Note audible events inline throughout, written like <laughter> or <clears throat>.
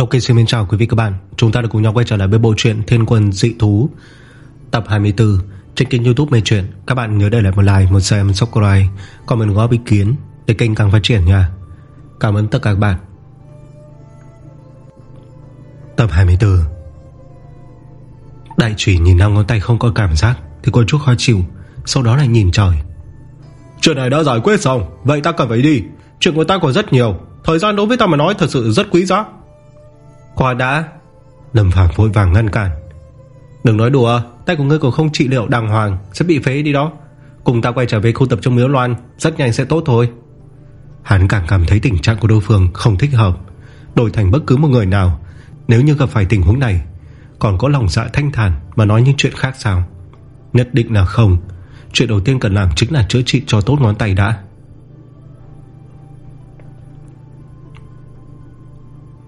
Ok xin chào quý vị các bạn. Chúng ta đã cùng nhau quay trở lại với bộ truyện Thiên quân dị thú Tập 24 Trên kênh youtube Mê Chuyện. Các bạn nhớ để lại một like, một share, một subscribe Comment góp ý kiến để kênh càng phát triển nha. Cảm ơn tất cả các bạn. Tập 24 Đại trùy nhìn năm ngón tay không có cảm giác Thì có chút khó chịu Sau đó lại nhìn trời. Chuyện này đã giải quyết xong Vậy ta cần phải đi. Chuyện của ta còn rất nhiều. Thời gian đối với ta mà nói thật sự rất quý giá. Khoan đã Lâm Phạm vội vàng ngăn cản. Đừng nói đùa, Tay của ngươi còn không trị liệu đàng hoàng, Sẽ bị phế đi đó. Cùng ta quay trở về khu tập trung miếu loan, Rất nhanh sẽ tốt thôi. Hắn càng cảm thấy tình trạng của đối phương không thích hợp, Đổi thành bất cứ một người nào. Nếu như gặp phải tình huống này, Còn có lòng dạ thanh thản Mà nói những chuyện khác sao? Nhất định là không. Chuyện đầu tiên cần làm chính là chữa trị cho tốt ngón tay đã.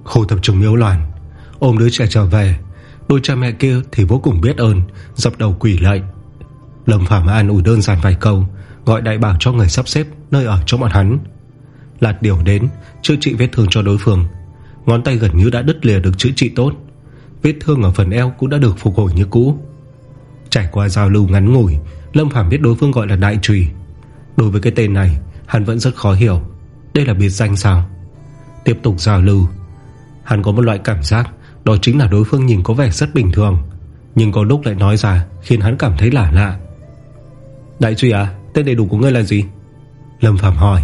Khu tập trung miếu loạn Ôm đứa trẻ trở về. Đôi cha mẹ kia thì vô cùng biết ơn, Dập đầu quỷ lạy. Lâm Phạm an ủi đơn giản vài câu, Gọi đại bảo cho người sắp xếp nơi ở cho bọn hắn. Lạt điều đến, Chữa trị vết thương cho đối phương. Ngón tay gần như đã đứt lìa được chữa trị tốt. Vết thương ở phần eo cũng đã được phục hồi như cũ. Trải qua giao lưu ngắn ngủi, Lâm phạm biết đối phương gọi là đại trùy. Đối với cái tên này, Hắn vẫn rất khó hiểu. Đây là biệt danh sao? Tiếp tục giao lưu Hắn có một loại cảm giác, Đó chính là đối phương nhìn có vẻ rất bình thường. Nhưng có lúc lại nói ra, Khiến hắn cảm thấy lạ lạ. Đại trùy à Tên đầy đủ của ngươi là gì? Lâm Phạm hỏi.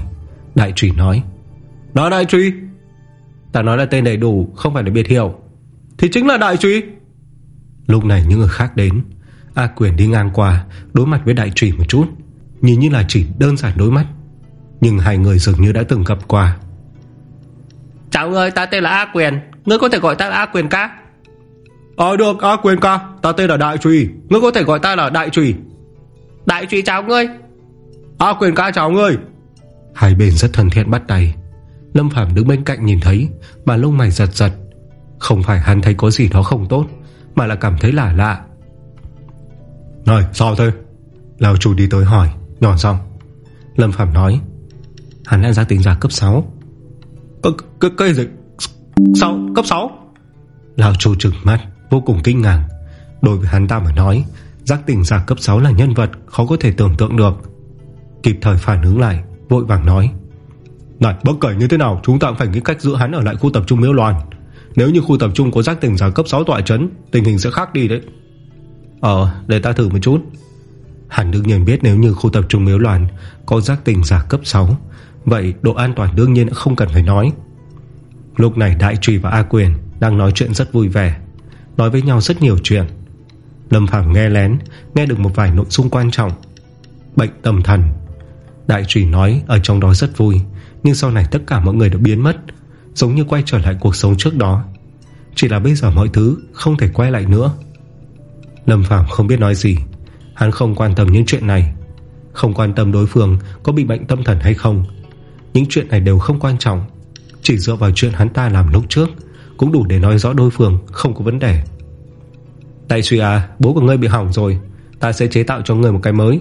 Đại trùy nói. Đó đại trùy Ta nói là tên đầy đủ, Không phải là biệt hiệu. Thì chính là đại trùy Lúc này những người khác đến. A quyền đi ngang qua, Đối mặt với đại trùy một chút. Nhìn như là chỉ đơn giản đối mắt. Nhưng hai người dường như đã từng gặp qua. Chào người ta tên là A Quyền. Ngươi có thể gọi ta là A Quyền ca? Ờ được A Quyền ca. Ta tên là Đại Trùy. Ngươi có thể gọi ta là Đại Trùy. Đại Trùy chào ngươi. A Quyền ca chào ngươi. Hai bên rất thân thiện bắt tay. Lâm Phàm đứng bên cạnh nhìn thấy Mà lông mày giật giật. Không phải hắn thấy có gì đó không tốt Mà là cảm thấy lạ lạ. Này sao thế? Lào chủ đi tới hỏi Nhỏ xong Lâm Phạm nói Hắn đã ra tình giả cấp 6 Cái, cái, gì? Sao cấp 6 Lào chủ trừng mắt Vô cùng kinh ngạc. Đối với hắn ta mà nói Giác tỉnh giả cấp 6 là nhân vật Khó có thể tưởng tượng được. Kịp thời phản ứng lại Vội vàng nói Này bất kể như thế nào Chúng ta phải nghĩ cách giữ hắn ở lại khu tập trung miếu loạn Nếu như khu tập trung có giác tỉnh giả cấp 6 tọa chấn Tình hình sẽ khác đi đấy. Ờ để ta thử một chút. Hắn đương nhiên biết nếu như khu tập trung miếu loạn Có giác tỉnh giả cấp 6 Vậy độ an toàn đương nhiên không cần phải nói. Lúc này Đại Trùy và A Quyền Đang nói chuyện rất vui vẻ, Nói với nhau rất nhiều chuyện. Lâm Phàm nghe lén, Nghe được một vài nội dung quan trọng. Bệnh tâm thần. Đại Trùy nói ở trong đó rất vui, Nhưng sau này tất cả mọi người đã biến mất, Giống như quay trở lại cuộc sống trước đó. Chỉ là bây giờ mọi thứ không thể quay lại nữa. Lâm Phàm không biết nói gì, Hắn không quan tâm những chuyện này, Không quan tâm đối phương có bị bệnh tâm thần hay không. Những chuyện này đều không quan trọng. Chỉ dựa vào chuyện hắn ta làm lúc trước Cũng đủ để nói rõ đối phương Không có vấn đề. Đại suy à bố của ngươi bị hỏng rồi Ta sẽ chế tạo cho ngươi một cái mới.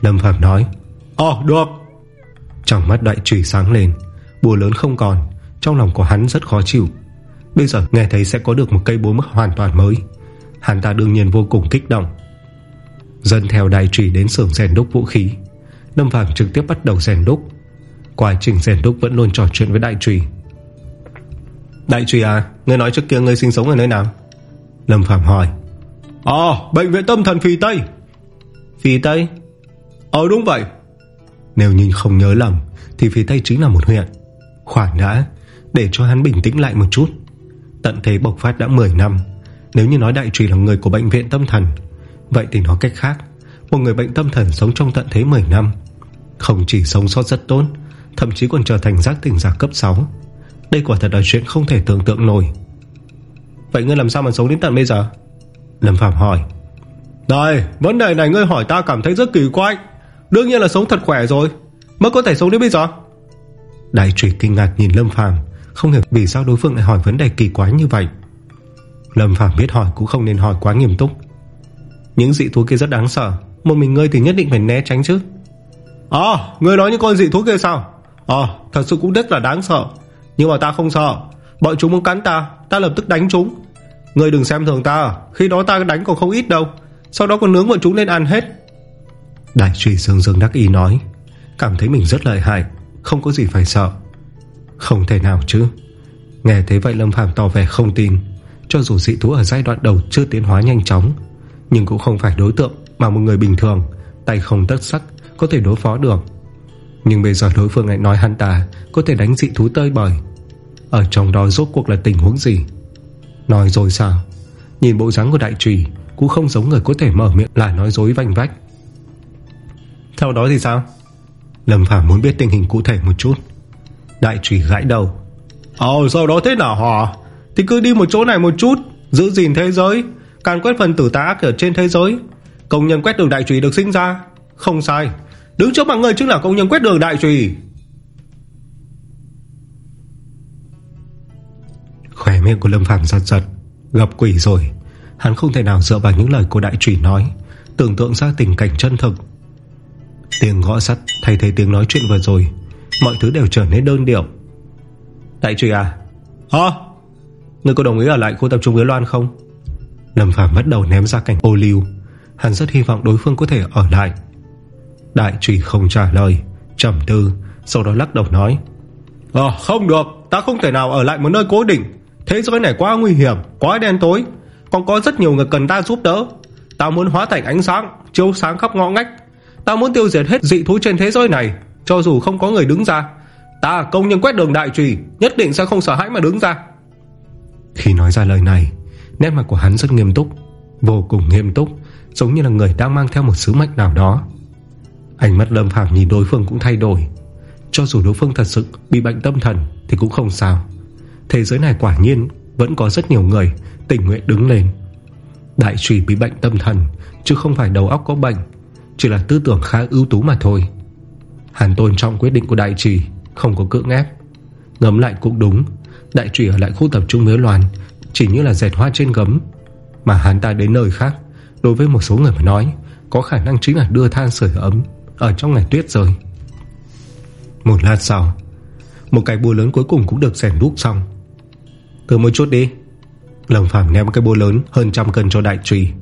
Lâm Phạm nói. Ồ được. Trong mắt đại trùy sáng lên Bùa lớn không còn Trong lòng của hắn rất khó chịu. Bây giờ nghe thấy sẽ có được một cây búa mức hoàn toàn mới. Hắn ta đương nhiên vô cùng kích động. Dân theo đại trùy đến xưởng rèn đúc vũ khí. Lâm Phàm trực tiếp bắt đầu rèn đúc Quá trình rèn đúc vẫn luôn trò chuyện với đại trùy. Đại trùy à Ngươi nói trước kia ngươi sinh sống ở nơi nào? Lâm Phàm hỏi. Ờ bệnh viện tâm thần Phi Tây. Phi Tây? Ờ đúng vậy. Nếu nhìn không nhớ lầm Thì Phi Tây chính là một huyện. Khoản đã Để cho hắn bình tĩnh lại một chút. Tận thế bộc phát đã 10 năm. Nếu như nói đại trùy là người của bệnh viện tâm thần Vậy thì nói cách khác Một người bệnh tâm thần sống trong tận thế 10 năm Không chỉ sống sót rất tốt Thậm chí còn trở thành giác tỉnh giả cấp 6 Đây quả thật là chuyện không thể tưởng tượng nổi. Vậy ngươi làm sao mà sống đến tận bây giờ? Lâm Phạm hỏi. Đây vấn đề này ngươi hỏi ta cảm thấy rất kỳ quái. Đương nhiên là sống thật khỏe rồi. Mới có thể sống đến bây giờ. Đại trùy kinh ngạc nhìn Lâm Phàm, Không hiểu vì sao đối phương lại hỏi vấn đề kỳ quái như vậy. Lâm Phàm biết hỏi cũng không nên hỏi quá nghiêm túc. Những dị thú kia rất đáng sợ, Một mình ngươi thì nhất định phải né tránh chứ. À ngươi nói những con dị thú kia sao? Ờ thật sự cũng rất là đáng sợ. Nhưng mà ta không sợ. Bọn chúng muốn cắn ta Ta lập tức đánh chúng. Người đừng xem thường ta, Khi đó ta đánh còn không ít đâu. Sau đó còn nướng bọn chúng lên ăn hết. Đại trùy dương dương đắc ý nói, Cảm thấy mình rất lợi hại, Không có gì phải sợ. Không thể nào chứ. Nghe thế vậy Lâm Phàm tỏ vẻ không tin. Cho dù dị thú ở giai đoạn đầu chưa tiến hóa nhanh chóng, Nhưng cũng không phải đối tượng Mà một người bình thường, Tay không tất sắc, có thể đối phó được. Nhưng bây giờ đối phương lại nói hắn ta Có thể đánh dị thú tơi bời. Ở trong đó rốt cuộc là tình huống gì? Nói rồi sao? Nhìn bộ dáng của đại trùy Cũng không giống người có thể mở miệng là nói dối vanh vách. Theo đó thì sao? Lâm Phàm muốn biết tình hình cụ thể một chút. Đại trùy gãi đầu. Ồ sau đó thế nào hả? Thì cứ đi một chỗ này một chút Giữ gìn thế giới Càn quét phần tử tà ác ở trên thế giới. Công nhân quét đường đại trùy được sinh ra. Không sai Đứng trước mặt người chính là công nhân quét đường đại trùy. Khỏe miệng của Lâm Phàm giật giật, Gặp quỷ rồi. Hắn không thể nào dựa vào những lời của đại trùy nói, Tưởng tượng ra tình cảnh chân thực. Tiếng gõ sắt thay thế tiếng nói chuyện vừa rồi, Mọi thứ đều trở nên đơn điệu. Đại trùy à Hả? Ngươi có đồng ý ở lại khu tập trung với Loan không? Lâm Phạm bắt đầu ném ra cảnh ô liu. Hắn rất hy vọng đối phương có thể ở lại. Đại trùy không trả lời. Trầm tư Sau đó lắc đầu nói Ờ không được Ta không thể nào ở lại một nơi cố định. Thế giới này quá nguy hiểm Quá đen tối. Còn có rất nhiều người cần ta giúp đỡ. Ta muốn hóa thành ánh sáng Chiếu sáng khắp ngõ ngách. Ta muốn tiêu diệt hết dị thú trên thế giới này Cho dù không có người đứng ra. Ta công nhân quét đường đại trùy Nhất định sẽ không sợ hãi mà đứng ra. Khi nói ra lời này Nét mặt của hắn rất nghiêm túc Vô cùng nghiêm túc Giống như là người đang mang theo một sứ mệnh nào đó Ánh mắt Lâm Phàm nhìn đối phương cũng thay đổi. Cho dù đối phương thật sự bị bệnh tâm thần Thì cũng không sao. Thế giới này quả nhiên Vẫn có rất nhiều người tình nguyện đứng lên. Đại trùy bị bệnh tâm thần, Chứ không phải đầu óc có bệnh, Chỉ là tư tưởng khá ưu tú mà thôi. Hàn tôn trọng quyết định của đại trùy Không có cưỡng ép. Ngấm lại cũng đúng, Đại trùy ở lại khu tập trung miếu loàn, Chỉ như là dẹt hoa trên gấm. Mà hắn ta đến nơi khác, Đối với một số người mà nói, Có khả năng chính là đưa than sửa ấm. Ở trong ngày tuyết rơi. Một lát sau, Một cái búa lớn cuối cùng cũng được rèn đúc xong. Cứ một chút đi. Lâm Phạm ném cái búa lớn hơn trăm cân cho đại trùy.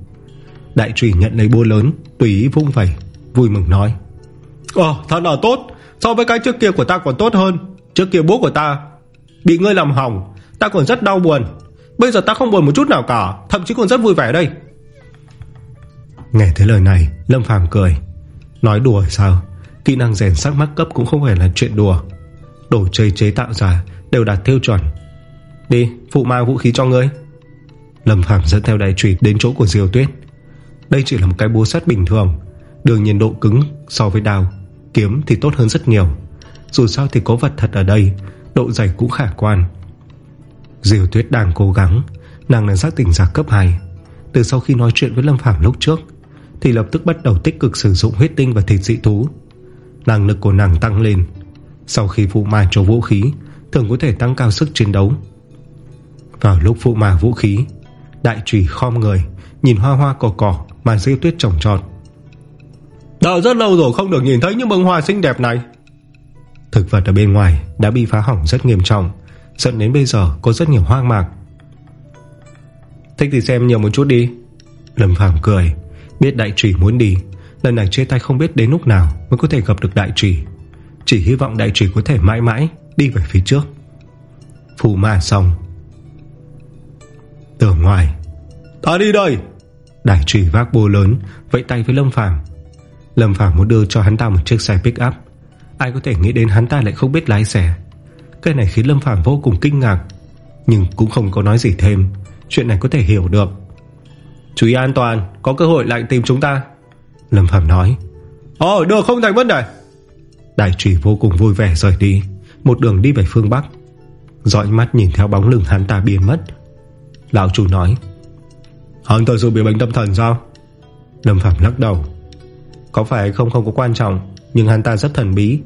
Đại trùy nhận lấy búa lớn, Tùy ý vung vẩy, Vui mừng nói. Ồ thật là tốt, So với cái trước kia của ta còn tốt hơn. Trước kia bố của ta Bị ngươi làm hỏng, Ta còn rất đau buồn. Bây giờ ta không buồn một chút nào cả, Thậm chí còn rất vui vẻ đây. Nghe thấy lời này, Lâm Phàm cười. Nói đùa sao? Kỹ năng rèn sắc mắc cấp cũng không phải là chuyện đùa. Đồ chơi chế tạo ra Đều đạt tiêu chuẩn. Đi, phụ ma vũ khí cho ngươi. Lâm Phạm dẫn theo đại trùy đến chỗ của Diêu Tuyết. Đây chỉ là một cái búa sắt bình thường Đường nhiên độ cứng so với đào Kiếm thì tốt hơn rất nhiều. Dù sao thì có vật thật ở đây, Độ dày cũng khả quan. Diều Tuyết đang cố gắng, Nàng là giác tỉnh giả cấp 2 Từ sau khi nói chuyện với Lâm Phạm lúc trước thì lập tức bắt đầu tích cực sử dụng huyết tinh và thịt dị thú. Năng lực của nàng tăng lên. Sau khi phụ ma cho vũ khí Thường có thể tăng cao sức chiến đấu. Vào lúc phụ ma vũ khí Đại trùy khom người Nhìn hoa hoa cỏ cỏ mà diêu tuyết trồng trọt. Đã rất lâu rồi không được nhìn thấy những bông hoa xinh đẹp này. Thực vật ở bên ngoài đã bị phá hỏng rất nghiêm trọng Dẫn đến bây giờ có rất nhiều hoang mạc. Thích thì xem nhiều một chút đi. Lâm Phàm cười Biết đại trì muốn đi, Lần này chia tay không biết đến lúc nào Mới có thể gặp được đại trì. Chỉ hy vọng đại trì có thể mãi mãi Đi về phía trước. Phù ma xong. Từ ngoài, Ta đi đây. Đại trì vác bô lớn, Vẫy tay với Lâm Phàm. Lâm Phàm muốn đưa cho hắn ta một chiếc xe pick up. Ai có thể nghĩ đến hắn ta lại không biết lái xe. Cái này khiến Lâm Phàm vô cùng kinh ngạc, Nhưng cũng không có nói gì thêm. Chuyện này có thể hiểu được. Chú ý an toàn, Có cơ hội lại tìm chúng ta. Lâm Phạm nói. Ồ được, không thành vấn đề. Đại trùy vô cùng vui vẻ rời đi. Một đường đi về phương Bắc. Dõi mắt nhìn theo bóng lưng hắn ta biến mất. Lão chủ nói. Hắn thật sự bị bệnh tâm thần sao? Lâm Phạm lắc đầu. Có phải không không có quan trọng, Nhưng hắn ta rất thần bí.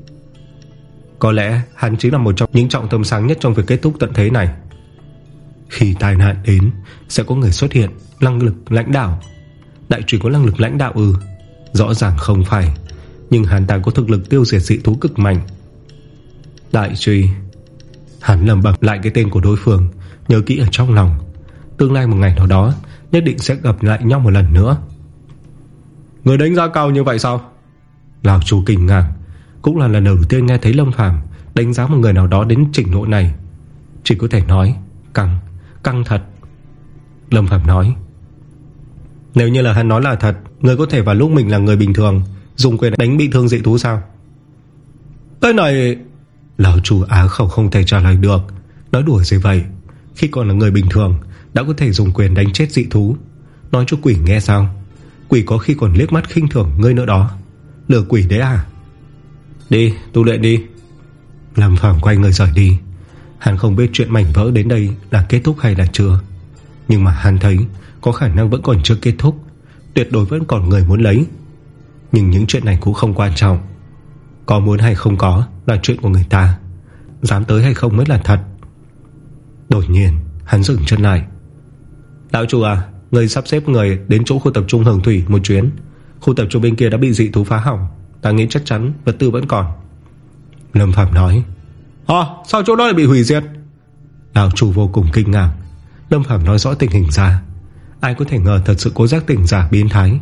Có lẽ hắn chính là một trong những trọng tâm sáng nhất Trong việc kết thúc tận thế này. Khi tai nạn đến Sẽ có người xuất hiện Năng lực lãnh đạo. Đại trùy có năng lực lãnh đạo ư Rõ ràng không phải Nhưng hắn ta có thực lực tiêu diệt dị thú cực mạnh. Đại trùy Hắn lầm bẩm lại cái tên của đối phương Nhớ kỹ ở trong lòng. Tương lai một ngày nào đó Nhất định sẽ gặp lại nhau một lần nữa. Người đánh giá cao như vậy sao? Lào chủ kinh ngạc. Cũng là lần đầu tiên nghe thấy Lâm Phàm Đánh giá một người nào đó đến trình độ này. Chỉ có thể nói Căng, căng thật. Lâm Phàm nói Nếu như là hắn nói là thật Người có thể vào lúc mình là người bình thường Dùng quyền đánh bị thương dị thú sao? Cái này Lão chủ á khẩu không thể trả lời được. Nói đùa gì vậy? Khi còn là người bình thường Đã có thể dùng quyền đánh chết dị thú. Nói cho quỷ nghe sao? Quỷ có khi còn liếc mắt khinh thường ngươi nữa đó. Lừa quỷ đấy à? Đi tu luyện đi. Lâm Phàm quay người rời đi Hắn không biết chuyện mảnh vỡ đến đây Là kết thúc hay là chưa. Nhưng mà hắn thấy có khả năng vẫn còn chưa kết thúc, Tuyệt đối vẫn còn người muốn lấy. Nhưng những chuyện này cũng không quan trọng. Có muốn hay không có Là chuyện của người ta. Dám tới hay không mới là thật. Đột nhiên, hắn dừng chân lại. Lão chủ à Người sắp xếp người đến chỗ khu tập trung Hồng Thủy một chuyến. Khu tập trung bên kia đã bị dị thú phá hỏng. Ta nghĩ chắc chắn vật tư vẫn còn. Lâm Phạm nói hả sao chỗ đó lại bị hủy diệt? Đạo chủ vô cùng kinh ngạc. Lâm Phạm nói rõ tình hình ra. Ai có thể ngờ thật sự cố giác tỉnh giả biến thái.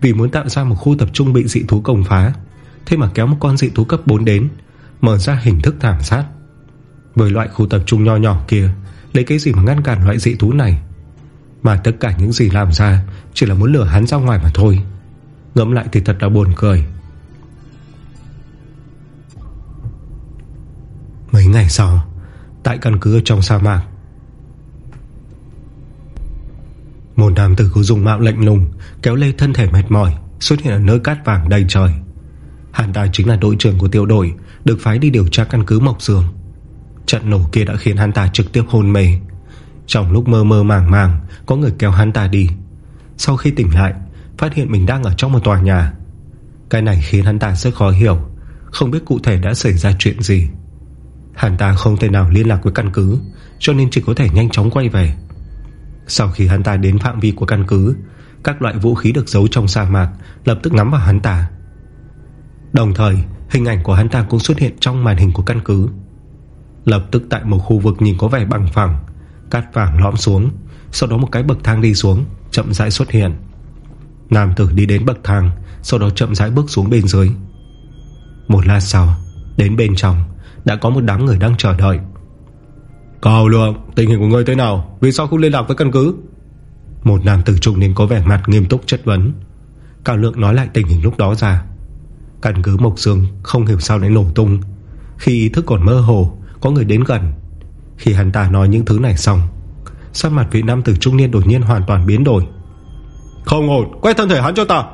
Vì muốn tạo ra một khu tập trung bị dị thú công phá, Thế mà kéo một con dị thú cấp 4 đến, Mở ra hình thức thảm sát. Với loại khu tập trung nho nhỏ kia, Lấy cái gì mà ngăn cản loại dị thú này? Mà tất cả những gì làm ra Chỉ là muốn lừa hắn ra ngoài mà thôi. Ngẫm lại thì thật là buồn cười. Mấy ngày sau, Tại căn cứ trong sa mạc, Một nam tử có dùng mạo lạnh lùng, Kéo lê thân thể mệt mỏi, Xuất hiện ở nơi cát vàng đầy trời. Hắn ta chính là đội trưởng của tiểu đội, Được phái đi điều tra căn cứ Mộc Dương Trận nổ kia đã khiến hắn ta trực tiếp hôn mê. Trong lúc mơ mơ màng màng, Có người kéo hắn ta đi. Sau khi tỉnh lại, Phát hiện mình đang ở trong một tòa nhà. Cái này khiến hắn ta rất khó hiểu, Không biết cụ thể đã xảy ra chuyện gì. Hắn ta không thể nào liên lạc với căn cứ, Cho nên chỉ có thể nhanh chóng quay về. Sau khi hắn ta đến phạm vi của căn cứ, Các loại vũ khí được giấu trong sa mạc Lập tức ngắm vào hắn ta. Đồng thời, hình ảnh của hắn ta cũng xuất hiện Trong màn hình của căn cứ. Lập tức tại một khu vực nhìn có vẻ bằng phẳng, Cát vàng lõm xuống, Sau đó một cái bậc thang đi xuống, Chậm rãi xuất hiện. Nam tử đi đến bậc thang, Sau đó chậm rãi bước xuống bên dưới. Một lát sau, Đến bên trong đã có một đám người đang chờ đợi. Cao lượng Tình hình của người thế nào? Vì sao không liên lạc với căn cứ? Một nam tử trung niên có vẻ mặt nghiêm túc chất vấn. Cao lượng nói lại tình hình lúc đó ra. Căn cứ Mộc Dương Không hiểu sao lại nổ tung. Khi ý thức còn mơ hồ Có người đến gần. Khi hắn ta nói những thứ này xong Sắc mặt vị nam tử trung niên đột nhiên hoàn toàn biến đổi. Không ổn Quét thân thể hắn cho ta.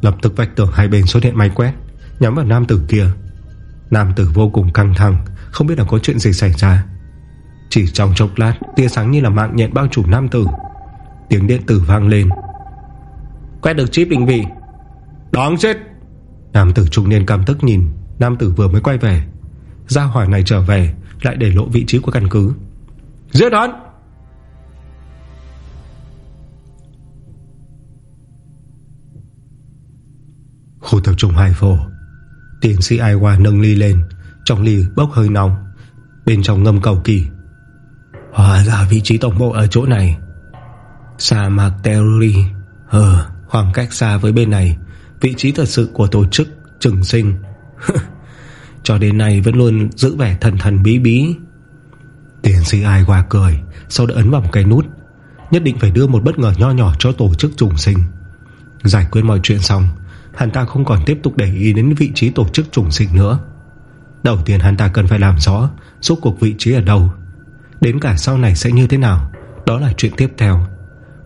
Lập tức vạch tường hai bên xuất hiện máy quét Nhắm vào nam tử kia Nam tử vô cùng căng thẳng Không biết là có chuyện gì xảy ra. Chỉ trong chốc lát Tia sáng như là mạng nhện bao trùm nam tử. Tiếng điện tử vang lên. Quét được chip định vị. Đáng chết. Nam tử trung niên cam tức nhìn Nam tử vừa mới quay về. Gia hỏa này trở về Lại để lộ vị trí của căn cứ. Giết hắn. Khu tập trung hai phổ Tiến sĩ Ai Hoa nâng ly lên, Trong ly bốc hơi nóng, Bên trong ngâm cầu kỳ. Hóa ra vị trí tổng bộ ở chỗ này. Sa mạc Terry Ờ khoảng cách xa với bên này, Vị trí thật sự của tổ chức Trừng sinh. <laughs> Cho đến nay vẫn luôn giữ vẻ thần thần bí bí. Tiến sĩ Ai Hoa cười, Sau đó ấn vào một cái nút, Nhất định phải đưa một bất ngờ nho nhỏ cho tổ chức trùng sinh. Giải quyết mọi chuyện xong Hắn ta không còn tiếp tục để ý đến vị trí tổ chức trùng sinh nữa. Đầu tiên hắn ta cần phải làm rõ Suốt cuộc vị trí ở đâu. Đến cả sau này sẽ như thế nào, Đó là chuyện tiếp theo.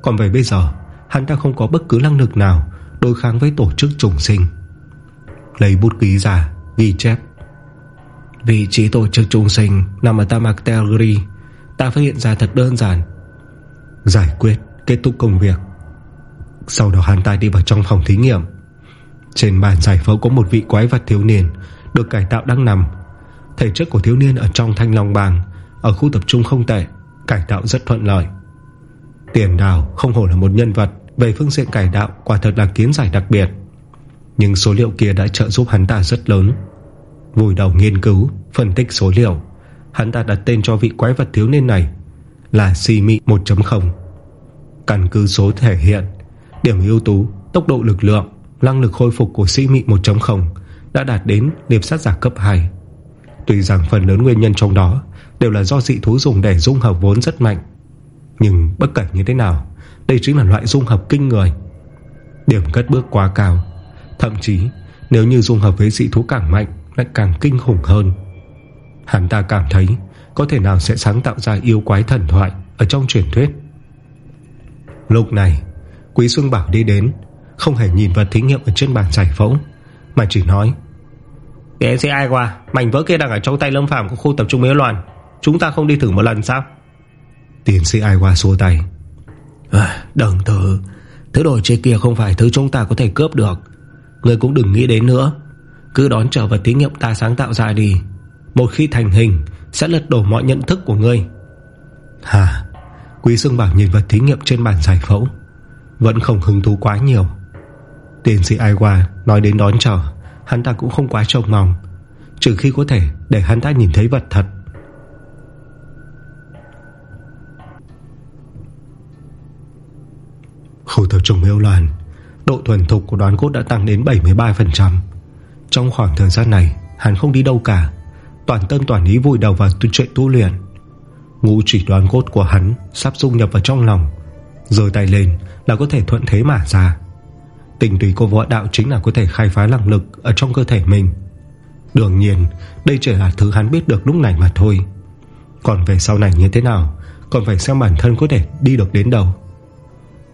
Còn về bây giờ, Hắn ta không có bất cứ năng lực nào Đối kháng với tổ chức trùng sinh. Lấy bút ký ra, Ghi chép. Vị trí tổ chức trùng sinh Nằm ở Tamak Telgri Ta phát hiện ra thật đơn giản. Giải quyết, Kết thúc công việc. Sau đó hắn ta đi vào trong phòng thí nghiệm trên bàn giải phẫu có một vị quái vật thiếu niên Được cải tạo đang nằm. Thể chất của thiếu niên ở trong thanh long bàng Ở khu tập trung không tệ Cải tạo rất thuận lợi. Tiền đào không hổ là một nhân vật Về phương diện cải tạo quả thật là kiến giải đặc biệt. Nhưng số liệu kia đã trợ giúp hắn ta rất lớn. Vùi đầu nghiên cứu Phân tích số liệu Hắn ta đặt tên cho vị quái vật thiếu niên này Là si mị 1.0 Căn cứ số thể hiện Điểm ưu tú, tốc độ lực lượng Năng lực hồi phục của sĩ mị 1.0 Đã đạt đến liệp sát giả cấp 2 Tuy rằng phần lớn nguyên nhân trong đó Đều là do dị thú dùng để dung hợp vốn rất mạnh. Nhưng bất kể như thế nào, Đây chính là loại dung hợp kinh người. Điểm cất bước quá cao. Thậm chí, nếu như dung hợp với dị thú càng mạnh, Lại càng kinh khủng hơn. Hắn ta cảm thấy Có thể nào sẽ sáng tạo ra yêu quái thần thoại Ở trong truyền thuyết. Lúc này, Quý Xuân Bảo đi đến không hề nhìn vật thí nghiệm ở trên bàn giải phẫu Mà chỉ nói Tiến sĩ ai qua Mảnh vỡ kia đang ở trong tay lâm phạm của khu tập trung miếu loạn Chúng ta không đi thử một lần sao? Tiến sĩ ai qua xua tay. À, Đừng thử. Thứ đồ chơi kia không phải thứ chúng ta có thể cướp được. Người cũng đừng nghĩ đến nữa. Cứ đón trở vật thí nghiệm ta sáng tạo ra đi. Một khi thành hình Sẽ lật đổ mọi nhận thức của ngươi. Hả Quý Sương Bảo nhìn vật thí nghiệm trên bàn giải phẫu Vẫn không hứng thú quá nhiều Tiến sĩ Ai Qua, nói đến đón chờ, Hắn ta cũng không quá trông mong. Trừ khi có thể để hắn ta nhìn thấy vật thật. Khu tập trung miêu loạn, Độ thuần thục của đoán cốt đã tăng đến 73% Trong khoảng thời gian này, Hắn không đi đâu cả. Toàn tâm toàn ý vùi đầu vào chuyện tu luyện. Ngũ chỉ đoán cốt của hắn Sắp dung nhập vào trong lòng. Rồi tay lên là có thể thuận thế mà ra. Tình tùy của võ đạo chính là có thể khai phá năng lực Ở trong cơ thể mình. Đương nhiên, Đây chỉ là thứ hắn biết được lúc này mà thôi. Còn về sau này như thế nào? Còn phải xem bản thân có thể đi được đến đâu.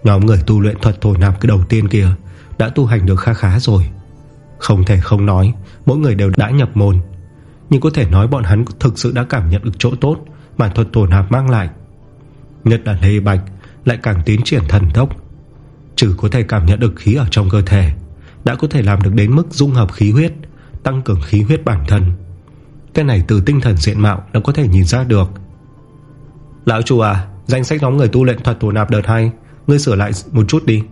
Nhóm người tu luyện thuật thổ nạp cái đầu tiên kia Đã tu hành được khá khá rồi. Không thể không nói, Mỗi người đều đã nhập môn. Nhưng có thể nói bọn hắn thực sự đã cảm nhận được chỗ tốt Mà thuật thổ nạp mang lại. Nhất là Lê Bạch Lại càng tiến triển thần tốc. Trừ có thể cảm nhận được khí ở trong cơ thể, Đã có thể làm được đến mức dung hợp khí huyết, Tăng cường khí huyết bản thân. Cái này từ tinh thần diện mạo đã có thể nhìn ra được. Lão chủ à Danh sách nhóm người tu luyện thuật thủ nạp đợt 2 Ngươi sửa lại một chút đi.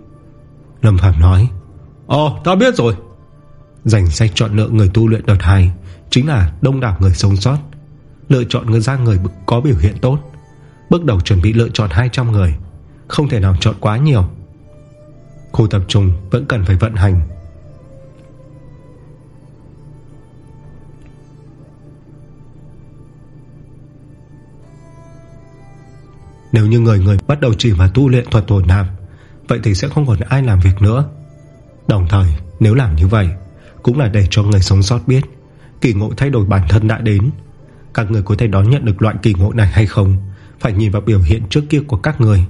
Lâm Phạm nói, Ồ, ta biết rồi. Danh sách chọn lựa người tu luyện đợt 2 Chính là đông đảo người sống sót. Lựa chọn người ra người có biểu hiện tốt. Bước đầu chuẩn bị lựa chọn 200 người, Không thể nào chọn quá nhiều. Khu tập trung vẫn cần phải vận hành. Nếu như người người bắt đầu chỉ vào tu luyện thuật tổn nạp Vậy thì sẽ không còn ai làm việc nữa. Đồng thời, nếu làm như vậy, Cũng là để cho người sống sót biết, Kỳ ngộ thay đổi bản thân đã đến. Các người có thể đón nhận được loại kỳ ngộ này hay không, Phải nhìn vào biểu hiện trước kia của các người.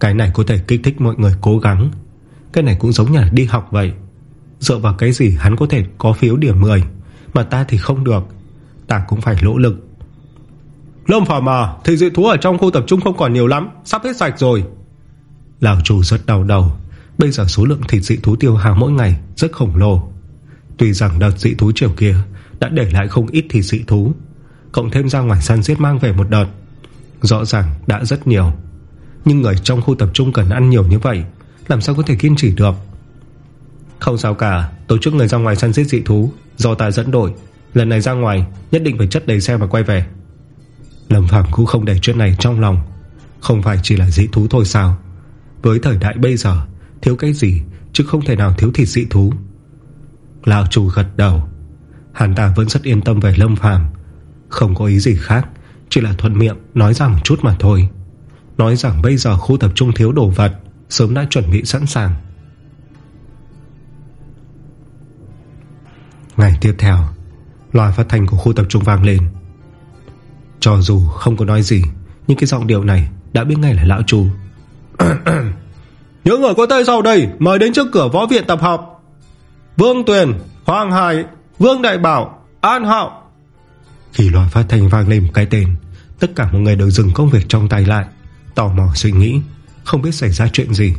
Cái này có thể kích thích mọi người cố gắng. Cái này cũng giống như là đi học vậy. Dựa vào cái gì hắn có thể có phiếu điểm 10 Mà ta thì không được. Ta cũng phải nỗ lực. Lâm phòm à Thì dị thú ở trong khu tập trung không còn nhiều lắm, Sắp hết sạch rồi. Lão chủ rất đau đầu. Bây giờ số lượng thịt dị thú tiêu hào mỗi ngày Rất khổng lồ. Tuy rằng đợt dị thú chiều kia Đã để lại không ít thịt dị thú, Cộng thêm ra ngoài săn giết mang về một đợt, Rõ ràng đã rất nhiều. Nhưng người trong khu tập trung cần ăn nhiều như vậy làm sao có thể kiên trì được? Không sao cả, Tổ chức người ra ngoài săn giết dị thú, Do ta dẫn đội. Lần này ra ngoài, nhất định phải chất đầy xe và quay về. Lâm Phạm cũng không để chuyện này trong lòng. Không phải chỉ là dị thú thôi sao? Với thời đại bây giờ, Thiếu cái gì chứ không thể nào thiếu thịt dị thú? Lão chủ gật đầu. Hàn ta vẫn rất yên tâm về Lâm Phàm. Không có ý gì khác, Chỉ là thuận miệng nói ra một chút mà thôi. Nói rằng bây giờ khu tập trung thiếu đồ vật Sớm đã chuẩn bị sẵn sàng. Ngày tiếp theo Loa phát thanh của khu tập trung vang lên. Cho dù không có nói gì Nhưng cái giọng điệu này đã biết ngay là lão chú <clears throat> Những người có tay sau đây Mời đến trước cửa võ viện tập học Vương Tuyền, Hoàng Hải Vương Đại Bảo, An Hạo. Khi loa phát thanh vang lên một cái tên Tất cả mọi người đều dừng công việc trong tay lại Tò mò suy nghĩ không biết xảy ra chuyện gì.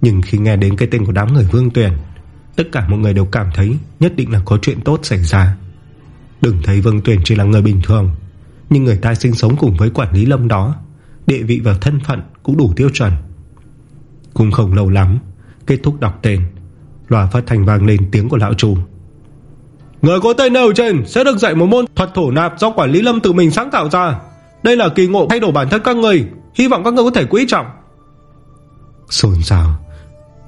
Nhưng khi nghe đến cái tên của đám người Vương Tuyền Tất cả mọi người đều cảm thấy Nhất định là có chuyện tốt xảy ra. Đừng thấy Vương Tuyền chỉ là người bình thường, nhưng người ta sinh sống cùng với quản lý lâm đó, Địa vị và thân phận cũng đủ tiêu chuẩn. Cũng không lâu lắm, Kết thúc đọc tên, Loa phát thành vàng lên tiếng của lão chủ. Người có tên nêu trên sẽ được dạy một môn thuật thổ nạp do quản lý lâm tự mình sáng tạo ra. Đây là kỳ ngộ thay đổi bản thân các người, Hy vọng các người có thể quý trọng. Xôn xao.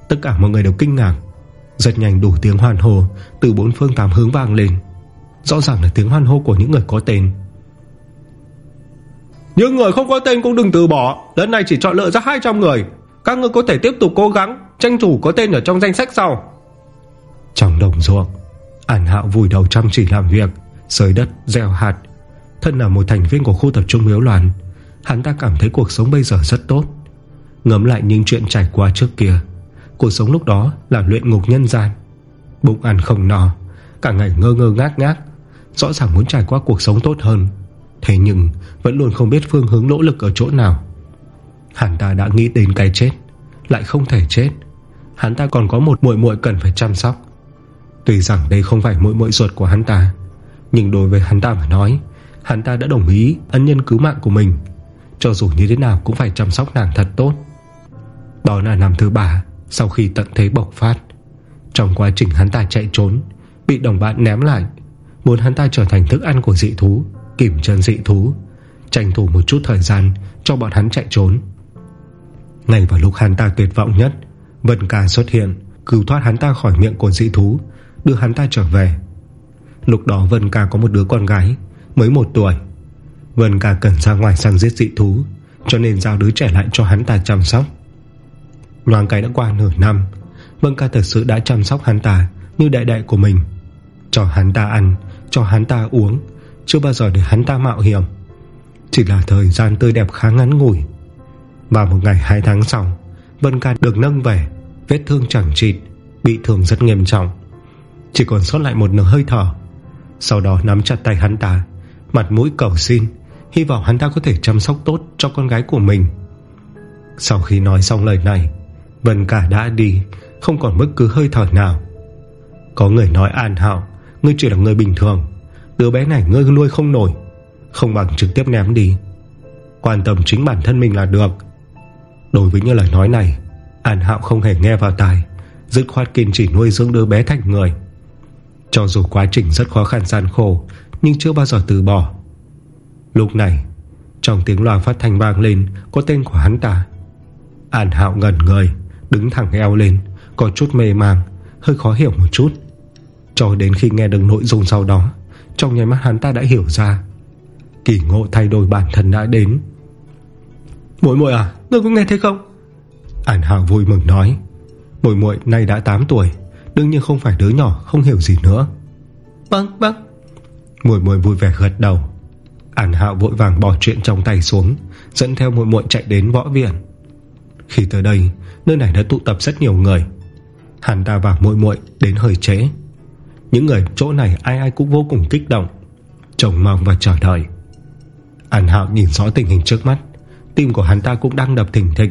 Tất cả mọi người đều kinh ngạc. Rất nhanh đủ tiếng hoan hô Từ bốn phương tám hướng vang lên. Rõ ràng là tiếng hoan hô của những người có tên. Những người không có tên cũng đừng từ bỏ. Lần này chỉ chọn lựa ra 200 người. Các người có thể tiếp tục cố gắng Tranh thủ có tên ở trong danh sách sau. Trong đồng ruộng Ản hạo vùi đầu chăm chỉ làm việc Sới đất, gieo hạt. Thân là một thành viên của khu tập trung miếu loạn Hắn ta cảm thấy cuộc sống bây giờ rất tốt. Ngấm lại những chuyện trải qua trước kia. Cuộc sống lúc đó là luyện ngục nhân gian, Bụng ăn không no, Cả ngày ngơ ngơ ngác ngác, Rõ ràng muốn trải qua cuộc sống tốt hơn. Thế nhưng vẫn luôn không biết phương hướng nỗ lực ở chỗ nào. Hắn ta đã nghĩ đến cái chết, Lại không thể chết. Hắn ta còn có một muội muội cần phải chăm sóc. Tuy rằng đây không phải muội muội ruột của hắn ta, Nhưng đối với hắn ta mà nói, Hắn ta đã đồng ý ân nhân cứu mạng của mình. Cho dù như thế nào cũng phải chăm sóc nàng thật tốt. Đó là năm thứ ba Sau khi tận thế bộc phát. Trong quá trình hắn ta chạy trốn, Bị đồng bạn ném lại, Muốn hắn ta trở thành thức ăn của dị thú Kiểm chân dị thú, Tranh thủ một chút thời gian cho bọn hắn chạy trốn. Ngay vào lúc hắn ta tuyệt vọng nhất, Vân ca xuất hiện, Cứu thoát hắn ta khỏi miệng của dị thú, Đưa hắn ta trở về. Lúc đó Vân ca có một đứa con gái, Mới một tuổi. Vân ca cần ra ngoài săn giết dị thú, Cho nên giao đứa trẻ lại cho hắn ta chăm sóc. Loan cái đã qua nửa năm. Vân ca thật sự đã chăm sóc hắn ta Như đại đại của mình. Cho hắn ta ăn, Cho hắn ta uống, Chưa bao giờ để hắn ta mạo hiểm. Chỉ là thời gian tươi đẹp khá ngắn ngủi. Và một ngày hai tháng sau, Vân ca được nâng về, Vết thương chẳng chịt, Bị thương rất nghiêm trọng. Chỉ còn sót lại một nửa hơi thở. Sau đó nắm chặt tay hắn ta, Mặt mũi cầu xin, Hy vọng hắn ta có thể chăm sóc tốt cho con gái của mình. Sau khi nói xong lời này Vân cả đã đi, Không còn bất cứ hơi thở nào. Có người nói An Hạo Ngươi chỉ là người bình thường. Đứa bé này ngươi nuôi không nổi, Không bằng trực tiếp ném đi. Quan tâm chính bản thân mình là được. Đối với những lời nói này, An Hạo không hề nghe vào tai, Dứt khoát kiên trì nuôi dưỡng đứa bé thành người. Cho dù quá trình rất khó khăn gian khổ, Nhưng chưa bao giờ từ bỏ. Lúc này, Trong tiếng loa phát thanh vang lên, Có tên của hắn ta. An Hạo ngẩn người. Đứng thẳng eo lên Có chút mê màng, Hơi khó hiểu một chút. Cho đến khi nghe được nội dung sau đó Trong nháy mắt hắn ta đã hiểu ra. Kỳ ngộ thay đổi bản thân đã đến. Mội mội à Ngươi có nghe thấy không? An Hạo vui mừng nói. Mội mội nay đã 8 tuổi Đương nhiên không phải đứa nhỏ không hiểu gì nữa. Vâng vâng Mội mội vui vẻ gật đầu. An Hạo vội vàng bỏ chuyện trong tay xuống Dẫn theo mội mội chạy đến võ viện. Khi tới đây Nơi này đã tụ tập rất nhiều người. Hắn ta và muội muội đến hơi trễ. Những người chỗ này ai ai cũng vô cùng kích động, Trông mong và chờ đợi. An Hạo nhìn rõ tình hình trước mắt, Tim của hắn ta cũng đang đập thỉnh thịch.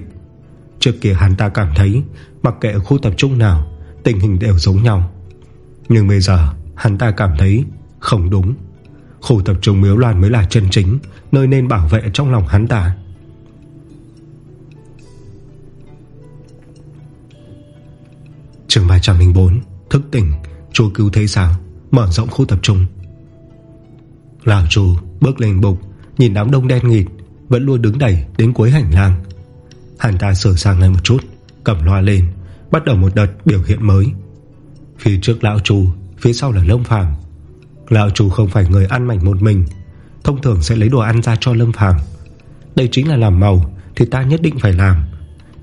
Trước kia hắn ta cảm thấy, Mặc kệ ở khu tập trung nào, Tình hình đều giống nhau. Nhưng bây giờ, hắn ta cảm thấy Không đúng. Khu tập trung miếu loạn mới là chân chính, Nơi nên bảo vệ trong lòng hắn ta. Trường 304 Thức tỉnh Chú cứu thế sao Mở rộng khu tập trung. Lào chú bước lên bục, Nhìn đám đông đen nghịt, Vẫn luôn đứng đẩy đến cuối hành lang. Hắn ta sửa sang lại một chút, Cầm loa lên, Bắt đầu một đợt biểu hiện mới. Phía trước lão chú Phía sau là Lâm Phàm. Lão chú không phải người ăn mảnh một mình, Thông thường sẽ lấy đồ ăn ra cho Lâm Phàm. Đây chính là làm màu Thì ta nhất định phải làm,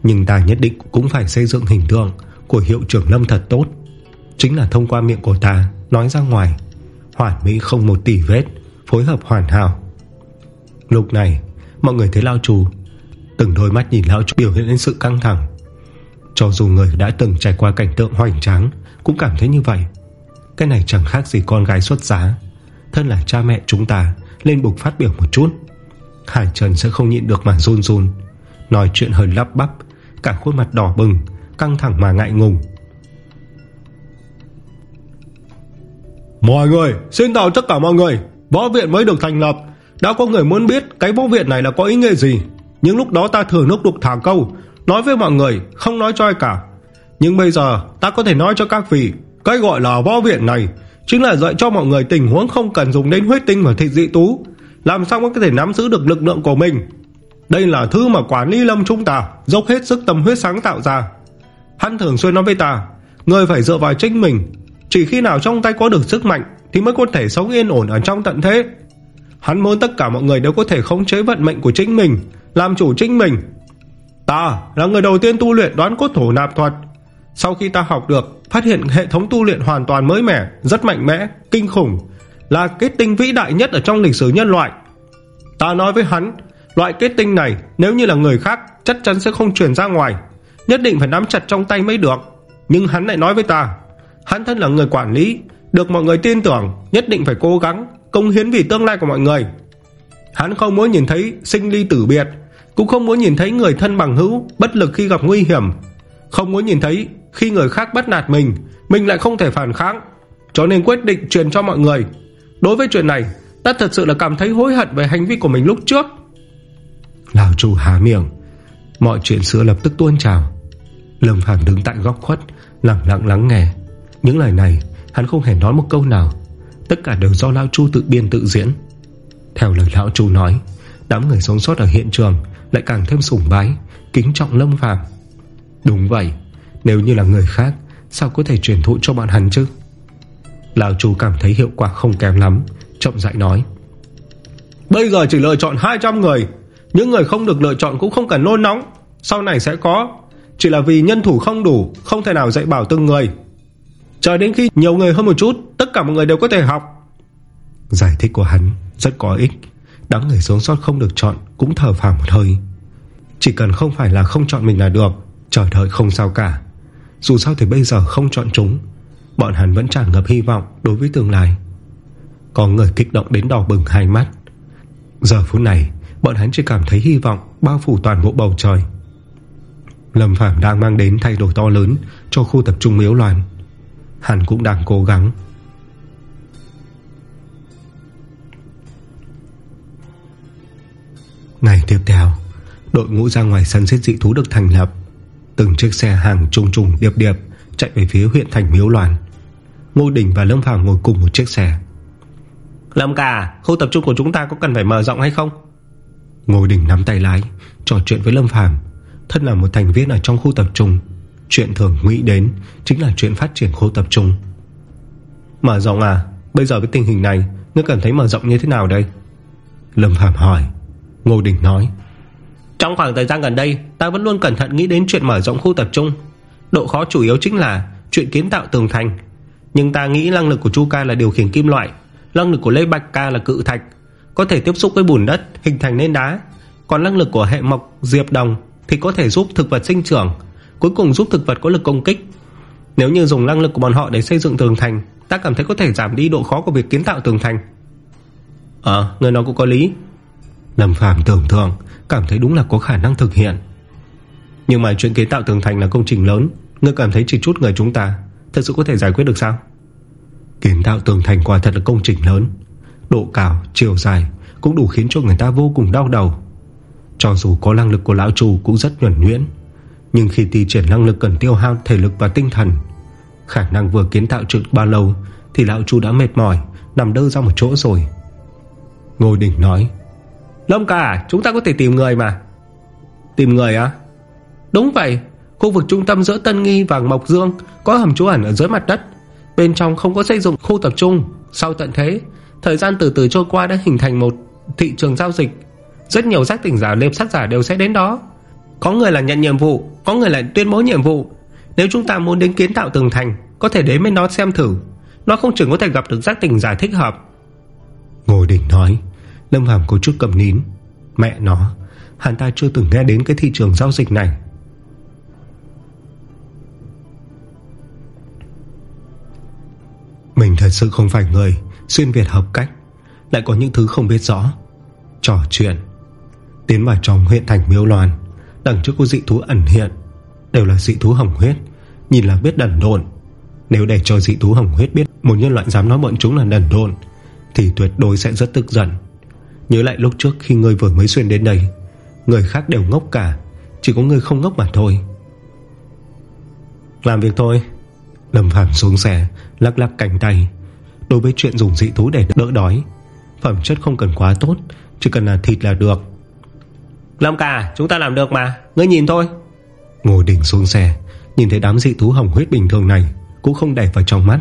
Nhưng ta nhất định cũng phải xây dựng hình tượng của hiệu trưởng Lâm thật tốt. Chính là thông qua miệng của ta Nói ra ngoài, Hoàn mỹ không một tỷ vết, Phối hợp hoàn hảo. Lúc này, mọi người thấy Lao Trù, Từng đôi mắt nhìn Lão Trù biểu hiện lên sự căng thẳng. Cho dù người đã từng trải qua cảnh tượng hoành tráng, Cũng cảm thấy như vậy. Cái này chẳng khác gì con gái xuất giá. Thân là cha mẹ chúng ta Lên bục phát biểu một chút. Hải Trần sẽ không nhịn được mà run run. Nói chuyện hơi lắp bắp, Cả khuôn mặt đỏ bừng Căng thẳng mà ngại ngùng. Mọi người, Xin chào tất cả mọi người. Võ viện mới được thành lập. Đã có người muốn biết cái võ viện này là có ý nghĩa gì. Nhưng lúc đó ta thường nước đục thả câu. Nói với mọi người, Không nói cho ai cả. Nhưng bây giờ, ta có thể nói cho các vị, Cái gọi là võ viện này Chính là dạy cho mọi người tình huống không cần dùng đến huyết tinh và thịt dị tú. Làm sao có thể nắm giữ được lực lượng của mình? Đây là thứ mà quản lý lâm chúng ta Dốc hết sức tâm huyết sáng tạo ra. Hắn thường xuyên nói với ta Người phải dựa vào chính mình Chỉ khi nào trong tay có được sức mạnh Thì mới có thể sống yên ổn ở trong tận thế. Hắn muốn tất cả mọi người đều có thể khống chế vận mệnh của chính mình Làm chủ chính mình. Ta là người đầu tiên tu luyện đoán cốt thổ nạp thuật. Sau khi ta học được Phát hiện hệ thống tu luyện hoàn toàn mới mẻ Rất mạnh mẽ, kinh khủng Là kết tinh vĩ đại nhất ở trong lịch sử nhân loại. Ta nói với hắn Loại kết tinh này nếu như là người khác Chắc chắn sẽ không truyền ra ngoài. Nhất định phải nắm chặt trong tay mới được. Nhưng hắn lại nói với ta, Hắn thân là người quản lý, Được mọi người tin tưởng, Nhất định phải cố gắng, Công hiến vì tương lai của mọi người. Hắn không muốn nhìn thấy sinh ly tử biệt, Cũng không muốn nhìn thấy người thân bằng hữu Bất lực khi gặp nguy hiểm. Không muốn nhìn thấy khi người khác bắt nạt mình Mình lại không thể phản kháng. Cho nên quyết định truyền cho mọi người. Đối với chuyện này, Ta thật sự là cảm thấy hối hận về hành vi của mình lúc trước. Lão chủ há miệng. Mọi chuyện xưa lập tức tuôn trào. Lâm Phàm đứng tại góc khuất, Lặng lặng lắng nghe. Những lời này, hắn không hề nói một câu nào. Tất cả đều do Lão Chu tự biên tự diễn. Theo lời Lão Chu nói, Đám người sống sót ở hiện trường Lại càng thêm sủng bái, Kính trọng Lâm Phàm. Đúng vậy, Nếu như là người khác, Sao có thể truyền thụ cho bọn hắn chứ? Lão Chu cảm thấy hiệu quả không kém lắm, Chậm dạy nói. Bây giờ chỉ lựa chọn 200 người. Những người không được lựa chọn cũng không cần nôn nóng. Sau này sẽ có. Chỉ là vì nhân thủ không đủ, Không thể nào dạy bảo từng người. Chờ đến khi nhiều người hơn một chút, Tất cả mọi người đều có thể học. Giải thích của hắn rất có ích. Đám người sống sót không được chọn Cũng thở phào một hơi. Chỉ cần không phải là không chọn mình là được. Chờ đợi không sao cả. Dù sao thì bây giờ không chọn chúng. Bọn hắn vẫn tràn ngập hy vọng đối với tương lai. Có người kích động đến đỏ bừng hai mắt. Giờ phút này Bọn hắn chỉ cảm thấy hy vọng Bao phủ toàn bộ bầu trời. Lâm Phàm đang mang đến thay đổi to lớn Cho khu tập trung miếu loạn. Hắn cũng đang cố gắng. Ngày tiếp theo, Đội ngũ ra ngoài sân giết dị thú được thành lập. Từng chiếc xe hàng trùng trùng điệp điệp Chạy về phía huyện thành miếu loạn. Ngô Đình và Lâm Phàm ngồi cùng một chiếc xe. Lâm cả Khu tập trung của chúng ta có cần phải mở rộng hay không? Ngô Đình nắm tay lái, Trò chuyện với Lâm Phàm. Thân là một thành viên ở trong khu tập trung. Chuyện thường nghĩ đến Chính là chuyện phát triển khu tập trung. Mở rộng à Bây giờ với tình hình này, Ngươi cần thấy mở rộng như thế nào đây? Lâm Phạm hỏi. Ngô Đình nói. Trong khoảng thời gian gần đây, Ta vẫn luôn cẩn thận nghĩ đến chuyện mở rộng khu tập trung. Độ khó chủ yếu chính là Chuyện kiến tạo tường thành. Nhưng ta nghĩ năng lực của Chu Ca là điều khiển kim loại Năng lực của Lê Bạch Ca là cự thạch. Có thể tiếp xúc với bùn đất Hình thành nên đá. Còn năng lực của hệ mộc Diệp Đồng Thì có thể giúp thực vật sinh trưởng, Cuối cùng giúp thực vật có lực công kích. Nếu như dùng năng lực của bọn họ để xây dựng tường thành, Ta cảm thấy có thể giảm đi độ khó của việc kiến tạo tường thành. Ờ người nói cũng có lý. Lâm Phàm tưởng thường Cảm thấy đúng là có khả năng thực hiện. Nhưng mà chuyện kiến tạo tường thành là công trình lớn, Ngươi cảm thấy chỉ chút người chúng ta, Thật sự có thể giải quyết được sao? Kiến tạo tường thành quả thật là công trình lớn. Độ cao, chiều dài Cũng đủ khiến cho người ta vô cùng đau đầu. Cho dù có năng lực của lão trù Cũng rất nhuẩn nhuyễn Nhưng khi thi triển năng lực cần tiêu hao thể lực và tinh thần Khả năng vừa kiến tạo trực bao lâu Thì lão chủ đã mệt mỏi Nằm đơ ra một chỗ rồi. Ngô Đình nói Lâm cả chúng ta có thể tìm người mà. Tìm người á Đúng vậy Khu vực trung tâm giữa Tân Nghi và Mộc Dương Có hầm trú ẩn ở dưới mặt đất Bên trong không có xây dựng khu tập trung. Sau tận thế Thời gian từ từ trôi qua đã hình thành một thị trường giao dịch. Rất nhiều giác tỉnh giả liệp sát giả đều sẽ đến đó. Có người là nhận nhiệm vụ, Có người là tuyên bố nhiệm vụ. Nếu chúng ta muốn đến kiến tạo tường thành, Có thể đến với nó xem thử. Nó không chừng có thể gặp được giác tỉnh giả thích hợp. Ngồi đỉnh nói. Lâm Phàm có chút cầm nín. Mẹ nó, Hắn ta chưa từng nghe đến cái thị trường giao dịch này. Mình thật sự không phải người. Xuyên Việt hợp cách, Lại có những thứ không biết rõ. Trò chuyện, Tiến vào trong huyện thành miêu loan, Đằng trước có dị thú ẩn hiện, Đều là dị thú hỏng huyết, Nhìn là biết đần độn. Nếu để cho dị thú hỏng huyết biết Một nhân loại dám nói bọn chúng là đần độn, Thì tuyệt đối sẽ rất tức giận. Nhớ lại lúc trước khi ngươi vừa mới xuyên đến đây, Người khác đều ngốc cả, Chỉ có người không ngốc mà thôi. Làm việc thôi. Lâm Phạm xuống xe, Lắc lắc cánh tay. Đối với chuyện dùng dị thú để đỡ đói Phẩm chất không cần quá tốt Chỉ cần là thịt là được. Lâm ca chúng ta làm được mà Ngươi nhìn thôi. Ngồi đỉnh xuống xe Nhìn thấy đám dị thú hỏng huyết bình thường này Cũng không đẩy vào trong mắt.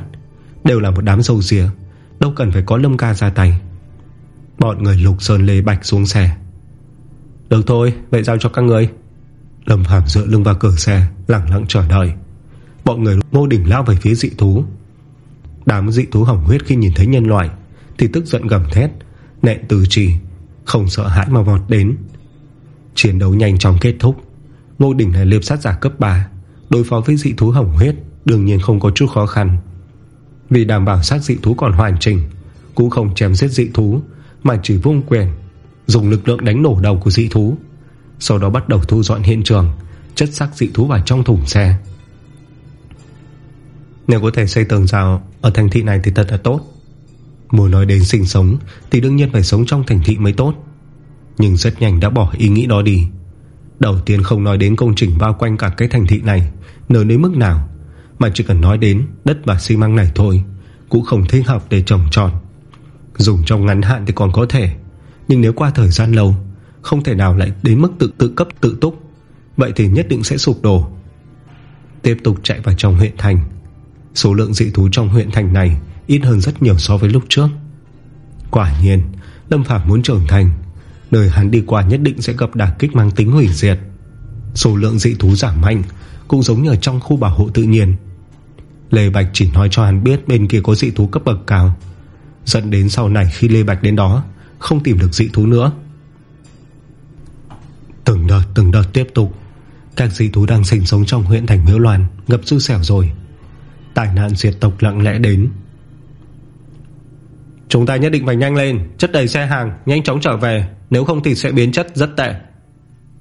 Đều là một đám dâu dìa Đâu cần phải có lâm ca ra tay. Bọn người lục sơn lê bạch xuống xe. Được thôi Vậy giao cho các người Lâm Phàm dựa lưng vào cửa xe Lặng lặng chờ đợi. Bọn người ngô đỉnh lao về phía dị thú Đám dị thú hỏng huyết khi nhìn thấy nhân loại, Thì tức giận gầm thét, Nện từ trì, Không sợ hãi mà vọt đến. Chiến đấu nhanh chóng kết thúc. Ngô đỉnh là liệp sát giả cấp 3 Đối phó với dị thú hỏng huyết, Đương nhiên không có chút khó khăn. Vì đảm bảo sát dị thú còn hoàn chỉnh, Cũng không chém giết dị thú, Mà chỉ vung quyền, Dùng lực lượng đánh nổ đầu của dị thú. Sau đó bắt đầu thu dọn hiện trường, Chất xác dị thú vào trong thùng xe. Nếu có thể xây tường rào Ở thành thị này thì thật là tốt. Muốn nói đến sinh sống Thì đương nhiên phải sống trong thành thị mới tốt. Nhưng rất nhanh đã bỏ ý nghĩ đó đi. Đầu tiên không nói đến công trình bao quanh cả cái thành thị này Nở đến mức nào, Mà chỉ cần nói đến đất và xi măng này thôi, Cũng không thích hợp để trồng tròn Dùng trong ngắn hạn thì còn có thể, Nhưng nếu qua thời gian lâu, Không thể nào lại đến mức tự tự cấp tự túc, Vậy thì nhất định sẽ sụp đổ. Tiếp tục chạy vào trong huyện thành Số lượng dị thú trong huyện thành này Ít hơn rất nhiều so với lúc trước. Quả nhiên, Lâm Phạm muốn trưởng thành Nơi hắn đi qua nhất định sẽ gặp đả kích mang tính hủy diệt. Số lượng dị thú giảm mạnh Cũng giống như ở trong khu bảo hộ tự nhiên. Lê Bạch chỉ nói cho hắn biết Bên kia có dị thú cấp bậc cao. Dẫn đến sau này khi Lê Bạch đến đó, Không tìm được dị thú nữa. Từng đợt từng đợt tiếp tục, Các dị thú đang sinh sống trong huyện thành Miếu Loan Ngập dư xẻo rồi. Tai nạn diệt tộc lặng lẽ đến. Chúng ta nhất định phải nhanh lên Chất đầy xe hàng Nhanh chóng trở về Nếu không thì sẽ biến chất rất tệ.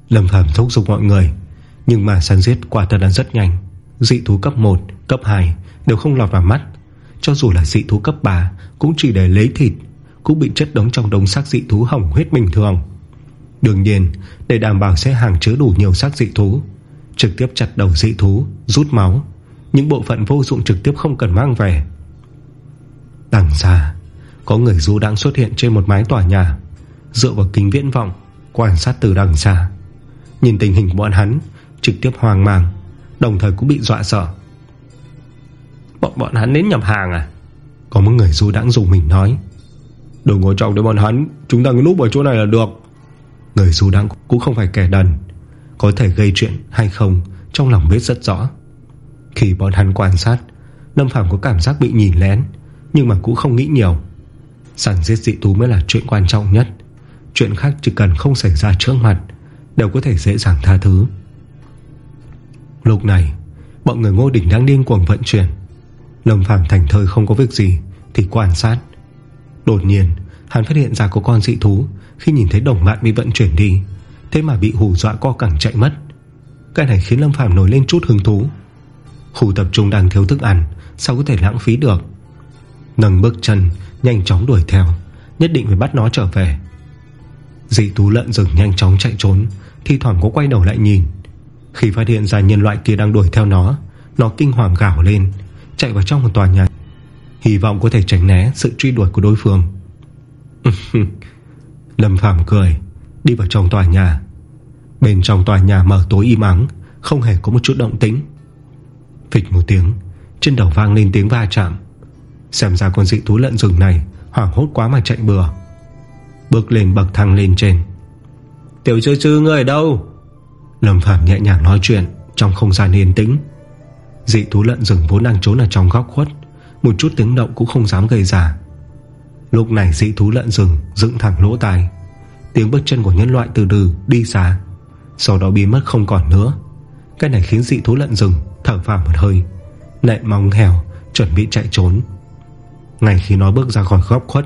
Lâm Phạm thúc giục mọi người Nhưng mà săn giết quả thật là rất nhanh. Dị thú cấp 1, cấp 2 Đều không lọt vào mắt. Cho dù là dị thú cấp 3 Cũng chỉ để lấy thịt Cũng bị chất đống trong đống xác dị thú hỏng huyết bình thường. Đương nhiên Để đảm bảo xe hàng chứa đủ nhiều xác dị thú Trực tiếp chặt đầu dị thú Rút máu những bộ phận vô dụng trực tiếp không cần mang về. Đằng xa, Có người du đang xuất hiện trên một mái tòa nhà, Dựa vào kính viễn vọng, Quan sát từ đằng xa. Nhìn tình hình bọn hắn, Trực tiếp hoang mang, Đồng thời cũng bị dọa sợ. Bọn bọn hắn đến nhập hàng à? Có một người du đang dùng mình nói. Đừng ngồi trọng đến bọn hắn, Chúng ta cứ núp ở chỗ này là được. Người du đang cũng không phải kẻ đần, Có thể gây chuyện hay không, Trong lòng biết rất rõ. Khi bọn hắn quan sát, Lâm Phàm có cảm giác bị nhìn lén, Nhưng mà cũng không nghĩ nhiều. Sẵn giết dị thú mới là chuyện quan trọng nhất. Chuyện khác chỉ cần không xảy ra trước mặt, Đều có thể dễ dàng tha thứ. Lúc này, Bọn người ngô đỉnh đang điên cuồng vận chuyển. Lâm Phàm thành thơi không có việc gì, Thì quan sát. Đột nhiên, hắn phát hiện ra có con dị thú, Khi nhìn thấy đồng bạn bị vận chuyển đi, Thế mà bị hù dọa co cẳng chạy mất. Cái này khiến Lâm Phàm nổi lên chút hứng thú. Khu tập trung đang thiếu thức ăn, Sao có thể lãng phí được? Nâng bước chân, Nhanh chóng đuổi theo, Nhất định phải bắt nó trở về. Dị thú lợn rừng nhanh chóng chạy trốn Thì thoảng có quay đầu lại nhìn. Khi phát hiện ra nhân loại kia đang đuổi theo nó Nó kinh hoàng gào lên, Chạy vào trong một tòa nhà. Hy vọng có thể tránh né sự truy đuổi của đối phương. <laughs> Lâm Phàm cười, Đi vào trong tòa nhà. Bên trong tòa nhà mở tối im ắng, Không hề có một chút động tĩnh. Phịch một tiếng. Trên đầu vang lên tiếng va chạm. Xem ra con dị thú lợn rừng này Hoảng hốt quá mà chạy bừa. Bước lên bậc thang lên trên. Tiểu sư sư người ở đâu? Lâm phạm nhẹ nhàng nói chuyện Trong không gian yên tĩnh. Dị thú lợn rừng vốn đang trốn ở trong góc khuất, Một chút tiếng động cũng không dám gây ra. Lúc này dị thú lợn rừng Dựng thẳng lỗ tai. Tiếng bước chân của nhân loại từ từ đi xa, Sau đó biến mất không còn nữa. Cái này khiến dị thú lợn rừng Thở vào một hơi Nện mong hèo chuẩn bị chạy trốn. Ngay khi nó bước ra khỏi góc khuất.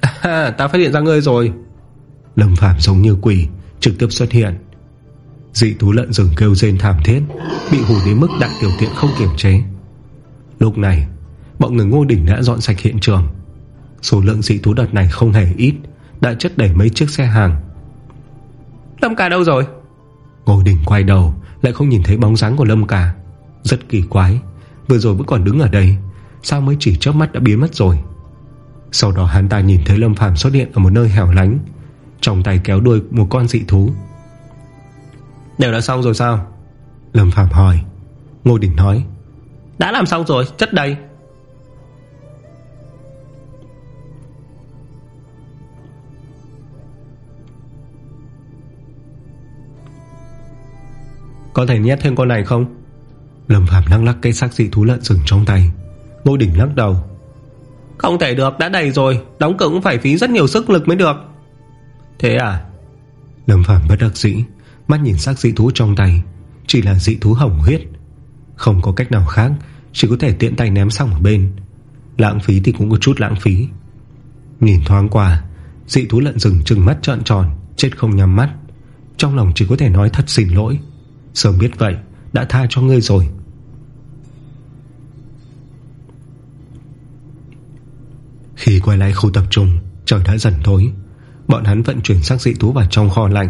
À, <laughs> Ta phát hiện ra ngươi rồi. Lâm Phàm giống như quỷ Trực tiếp xuất hiện. Dị thú lợn rừng kêu rên thảm thiết Bị hù đến mức đại tiểu tiện không kiểm chế. Lúc này Bọn người ngô đỉnh đã dọn sạch hiện trường. Số lượng dị thú đợt này không hề ít Đã chất đẩy mấy chiếc xe hàng. Lâm ca đâu rồi? Ngô đỉnh quay đầu Lại không nhìn thấy bóng dáng của Lâm ca. Rất kỳ quái. Vừa rồi vẫn còn đứng ở đây. Sao mới chỉ chớp mắt đã biến mất rồi? Sau đó hắn ta nhìn thấy Lâm Phàm xuất hiện Ở một nơi hẻo lánh. Trong tay kéo đuôi một con dị thú. Đều đã xong rồi sao? Lâm Phàm hỏi. Ngô Đình nói. Đã làm xong rồi chất đầy Có thể nhét thêm con này không? Lâm Phạm lắc lắc cây xác dị thú lợn rừng trong tay. Ngô Đình lắc đầu. Không thể được, đã đầy rồi. Đóng cửa cũng phải phí rất nhiều sức lực mới được. Thế à? Lâm Phạm bất đắc dĩ, Mắt nhìn xác dị thú trong tay. Chỉ là dị thú hồng huyết. Không có cách nào khác, Chỉ có thể tiện tay ném sang một bên. Lãng phí thì cũng có chút lãng phí. Nhìn thoáng qua, Dị thú lợn rừng trừng mắt trợn tròn, Chết không nhắm mắt. Trong lòng chỉ có thể nói thật xin lỗi. Sớm biết vậy, Đã tha cho ngươi rồi. Khi quay lại khu tập trung, Trời đã dần tối. Bọn hắn vận chuyển xác dị thú vào trong kho lạnh.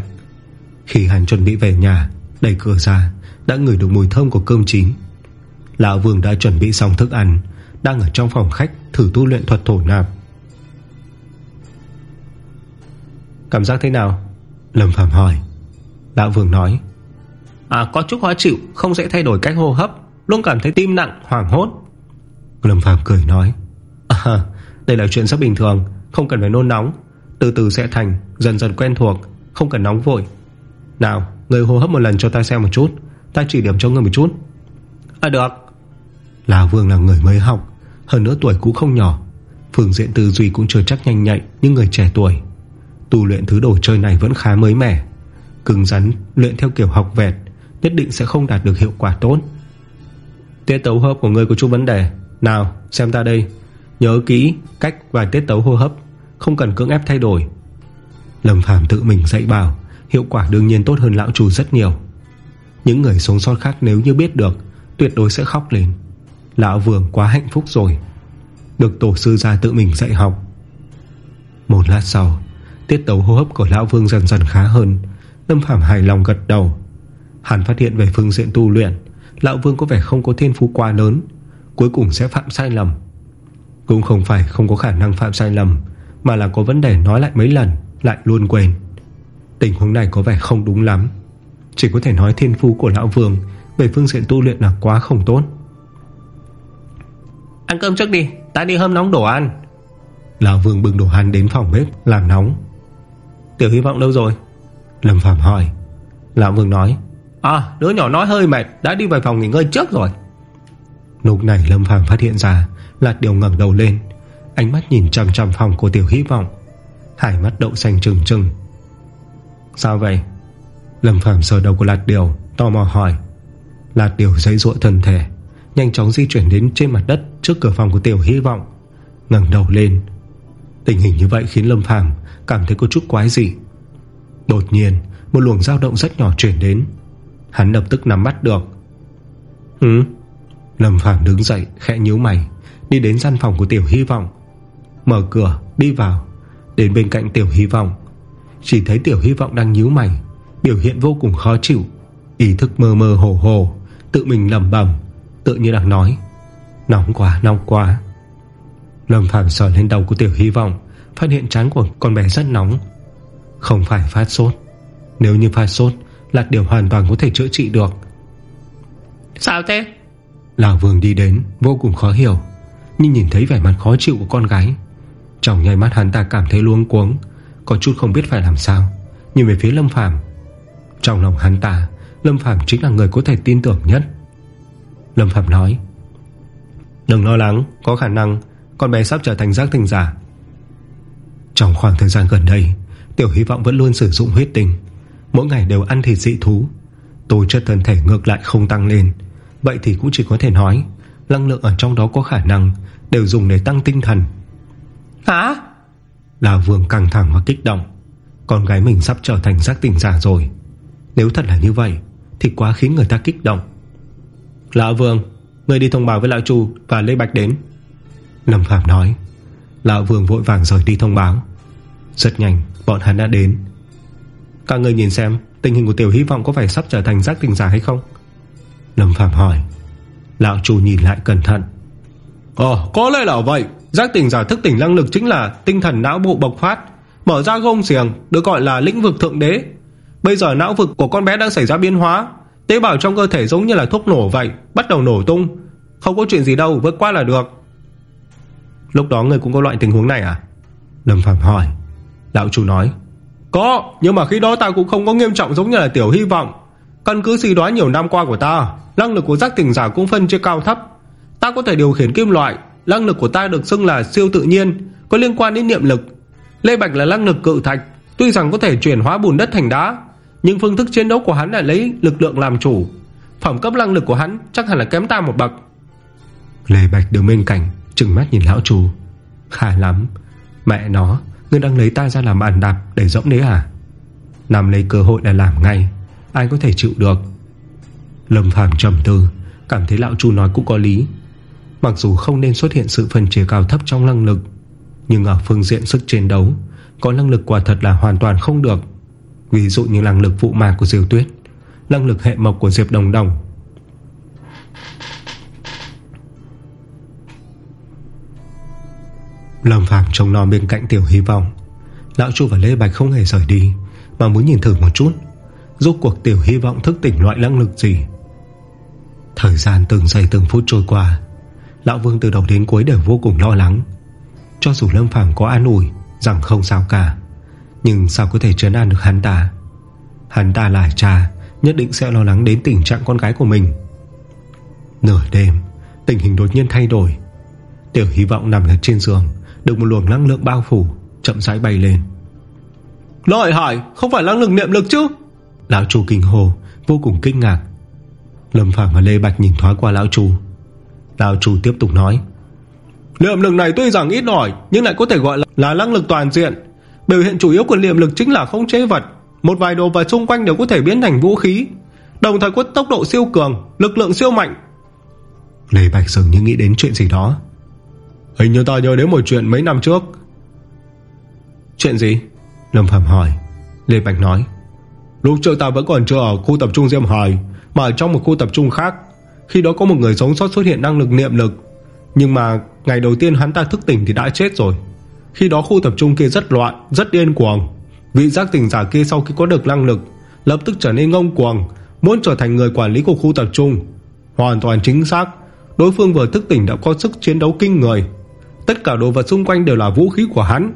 Khi hắn chuẩn bị về nhà, Đẩy cửa ra, Đã ngửi được mùi thơm của cơm chín. Lão Vương đã chuẩn bị xong thức ăn, Đang ở trong phòng khách thử tu luyện thuật thổ nạp. Cảm giác thế nào? Lâm Phạm hỏi. Lão Vương nói. À có chút khó chịu Không dễ thay đổi cách hô hấp Luôn cảm thấy tim nặng hoảng hốt. Lâm Phạm cười nói. À đây là chuyện rất bình thường Không cần phải nôn nóng. Từ từ sẽ thành Dần dần quen thuộc Không cần nóng vội. Nào người hô hấp một lần cho ta xem một chút Ta chỉ điểm cho người một chút. À được. Lão Vương là người mới học Hơn nữa tuổi cũng không nhỏ. Phương diện tư duy cũng chưa chắc nhanh nhạy Như người trẻ tuổi. Tu luyện thứ đồ chơi này vẫn khá mới mẻ. Cứng rắn luyện theo kiểu học vẹt Nhất định sẽ không đạt được hiệu quả tốt. Tiết tấu hô hấp của ngươi có chút vấn đề. Nào, xem ta đây. Nhớ kỹ cách và tiết tấu hô hấp, Không cần cưỡng ép thay đổi. Lâm Phàm tự mình dạy bảo, Hiệu quả đương nhiên tốt hơn lão chủ rất nhiều. Những người sống sót khác nếu như biết được, Tuyệt đối sẽ khóc lên. Lão Vương quá hạnh phúc rồi. Được tổ sư ra tự mình dạy học. Một lát sau, Tiết tấu hô hấp của Lão Vương dần dần khá hơn. Lâm Phạm hài lòng gật đầu. Hắn phát hiện về phương diện tu luyện. Lão Vương có vẻ không có thiên phú quá lớn Cuối cùng sẽ phạm sai lầm. Cũng không phải không có khả năng phạm sai lầm Mà là có vấn đề nói lại mấy lần Lại luôn quên. Tình huống này có vẻ không đúng lắm. Chỉ có thể nói thiên phú của Lão Vương Về phương diện tu luyện là quá không tốt. Ăn cơm trước đi Ta đi hâm nóng đồ ăn. Lão Vương bưng đồ ăn đến phòng bếp Làm nóng. Tiểu hy vọng đâu rồi. Lâm Phạm hỏi. Lão Vương nói À đứa nhỏ nói hơi mệt, Đã đi về phòng nghỉ ngơi trước rồi. Lúc này Lâm Phàm phát hiện ra Lạt điều ngẩng đầu lên, Ánh mắt nhìn chằm chằm phòng của Tiểu Hy vọng. Hải mắt đậu xanh trừng trừng. Sao vậy? Lâm Phàm sờ đầu của Lạt điều, Tò mò hỏi. Lạt điều dây ruộng thân thể, Nhanh chóng di chuyển đến trên mặt đất Trước cửa phòng của Tiểu Hy vọng. Ngẩng đầu lên. Tình hình như vậy khiến Lâm Phàm Cảm thấy có chút quái gì Đột nhiên, một luồng dao động rất nhỏ chuyển đến. Hắn lập tức nắm bắt được. Ừ? Lâm Phàm đứng dậy, khẽ nhíu mày, Đi đến gian phòng của Tiểu Hy vọng. Mở cửa, đi vào. Đến bên cạnh Tiểu Hy vọng, Chỉ thấy Tiểu Hy vọng đang nhíu mày, Biểu hiện vô cùng khó chịu, Ý thức mơ mơ hồ hồ, Tự mình lầm bầm Tự như đang nói, Nóng quá nóng quá. Lâm Phạm sờ lên đầu của Tiểu Hy vọng, Phát hiện trán của con bé rất nóng. Không phải phát sốt. Nếu như phát sốt là điều hoàn toàn có thể chữa trị được. Sao thế? Lão Vương đi đến vô cùng khó hiểu. Nhưng nhìn thấy vẻ mặt khó chịu của con gái. Trong nhai mắt hắn ta cảm thấy luống cuống Có chút không biết phải làm sao. Nhìn về phía Lâm Phàm. Trong lòng hắn ta Lâm Phàm chính là người có thể tin tưởng nhất. Lâm Phàm nói Đừng lo lắng Có khả năng con bé sắp trở thành giác tình giả. Trong khoảng thời gian gần đây Tiểu hy vọng vẫn luôn sử dụng huyết tinh Mỗi ngày đều ăn thịt dị thú. Tố chất thân thể ngược lại không tăng lên. Vậy thì cũng chỉ có thể nói Năng lượng ở trong đó có khả năng Đều dùng để tăng tinh thần. Hả? Là vương căng thẳng và kích động. Con gái mình sắp trở thành giác tỉnh giả rồi. Nếu thật là như vậy Thì quá khiến người ta kích động. Lão Vương Người đi thông báo với Lão Chu và Lê Bạch đến. Lâm Phạm nói. Lão Vương vội vàng rời đi thông báo. Rất nhanh bọn hắn đã đến Các người nhìn xem Tình hình của Tiểu Hy vọng có phải sắp trở thành giác tình giả hay không? Lâm Phạm hỏi. Lão chủ nhìn lại cẩn thận. Ờ có lẽ là vậy. Giác tỉnh giả thức tỉnh năng lực chính là Tinh thần não bộ bộc phát Mở ra gông xiềng được gọi là lĩnh vực thượng đế. Bây giờ não vực của con bé đang xảy ra biến hóa Tế bào trong cơ thể giống như là thuốc nổ vậy Bắt đầu nổ tung. Không có chuyện gì đâu vượt qua là được. Lúc đó người cũng có loại tình huống này à? Lâm Phạm hỏi. Lão chủ nói có, nhưng mà khi đó ta cũng không có nghiêm trọng giống như là tiểu hy vọng. Căn cứ suy đoán nhiều năm qua của ta, Năng lực của giác tỉnh giả cũng phân chia cao thấp. Ta có thể điều khiển kim loại, Năng lực của ta được xưng là siêu tự nhiên, Có liên quan đến niệm lực. Lê Bạch là năng lực cự thạch, Tuy rằng có thể chuyển hóa bùn đất thành đá, Nhưng phương thức chiến đấu của hắn là lấy lực lượng làm chủ. Phẩm cấp năng lực của hắn Chắc hẳn là kém ta một bậc. Lê Bạch đứng bên cạnh, Trừng mắt nhìn lão chủ Khả lắm, Mẹ nó. Ngươi đang lấy ta ra làm bàn đạp để rỗng đấy à Nằm lấy cơ hội để làm ngay. Ai có thể chịu được? Lâm Phàm trầm tư, Cảm thấy lão chu nói cũng có lý. Mặc dù không nên xuất hiện sự phân chia cao thấp trong năng lực, Nhưng ở phương diện sức chiến đấu, Có năng lực quả thật là hoàn toàn không được. Ví dụ như năng lực vụ mạc của Diêu Tuyết, Năng lực hệ mộc của Diệp Đồng Đồng Lâm Phạm trông non bên cạnh Tiểu Hy vọng. Lão Chu và Lê Bạch không hề rời đi, Mà muốn nhìn thử một chút. Rốt cuộc Tiểu Hy vọng thức tỉnh loại năng lực gì? Thời gian từng giây từng phút trôi qua, Lão Vương từ đầu đến cuối đều vô cùng lo lắng. Cho dù Lâm Phàm có an ủi, Rằng không sao cả, Nhưng sao có thể trấn an được hắn ta? Hắn ta là cha, Nhất định sẽ lo lắng đến tình trạng con gái của mình. Nửa đêm, Tình hình đột nhiên thay đổi. Tiểu hy vọng nằm ở trên giường được một luồng năng lượng bao phủ Chậm rãi bay lên. Lợi hại không phải năng lượng niệm lực chứ? Lão chủ kinh hồ Vô cùng kinh ngạc. Lâm Phạm và Lê Bạch nhìn thoáng qua lão chủ Lão chủ tiếp tục nói Niệm lực này tuy rằng ít ỏi Nhưng lại có thể gọi là, là năng lực toàn diện. Biểu hiện chủ yếu của niệm lực chính là không chế vật. Một vài đồ vật xung quanh đều có thể biến thành vũ khí. Đồng thời có tốc độ siêu cường Lực lượng siêu mạnh. Lê Bạch dường như nghĩ đến chuyện gì đó. Hình như ta nhớ đến một chuyện mấy năm trước. Chuyện gì? Lâm Phạm hỏi. Lê Bạch nói. Lúc trước ta vẫn còn chưa ở khu tập trung Diêm Hải, Mà ở trong một khu tập trung khác. Khi đó có một người sống sót xuất hiện năng lực niệm lực. Nhưng mà ngày đầu tiên hắn ta thức tỉnh thì đã chết rồi. Khi đó khu tập trung kia rất loạn, Rất điên cuồng. Vị giác tỉnh giả kia sau khi có được năng lực, Lập tức trở nên ngông cuồng, Muốn trở thành người quản lý của khu tập trung. Hoàn toàn chính xác, Đối phương vừa thức tỉnh đã có sức chiến đấu kinh người. Tất cả đồ vật xung quanh đều là vũ khí của hắn.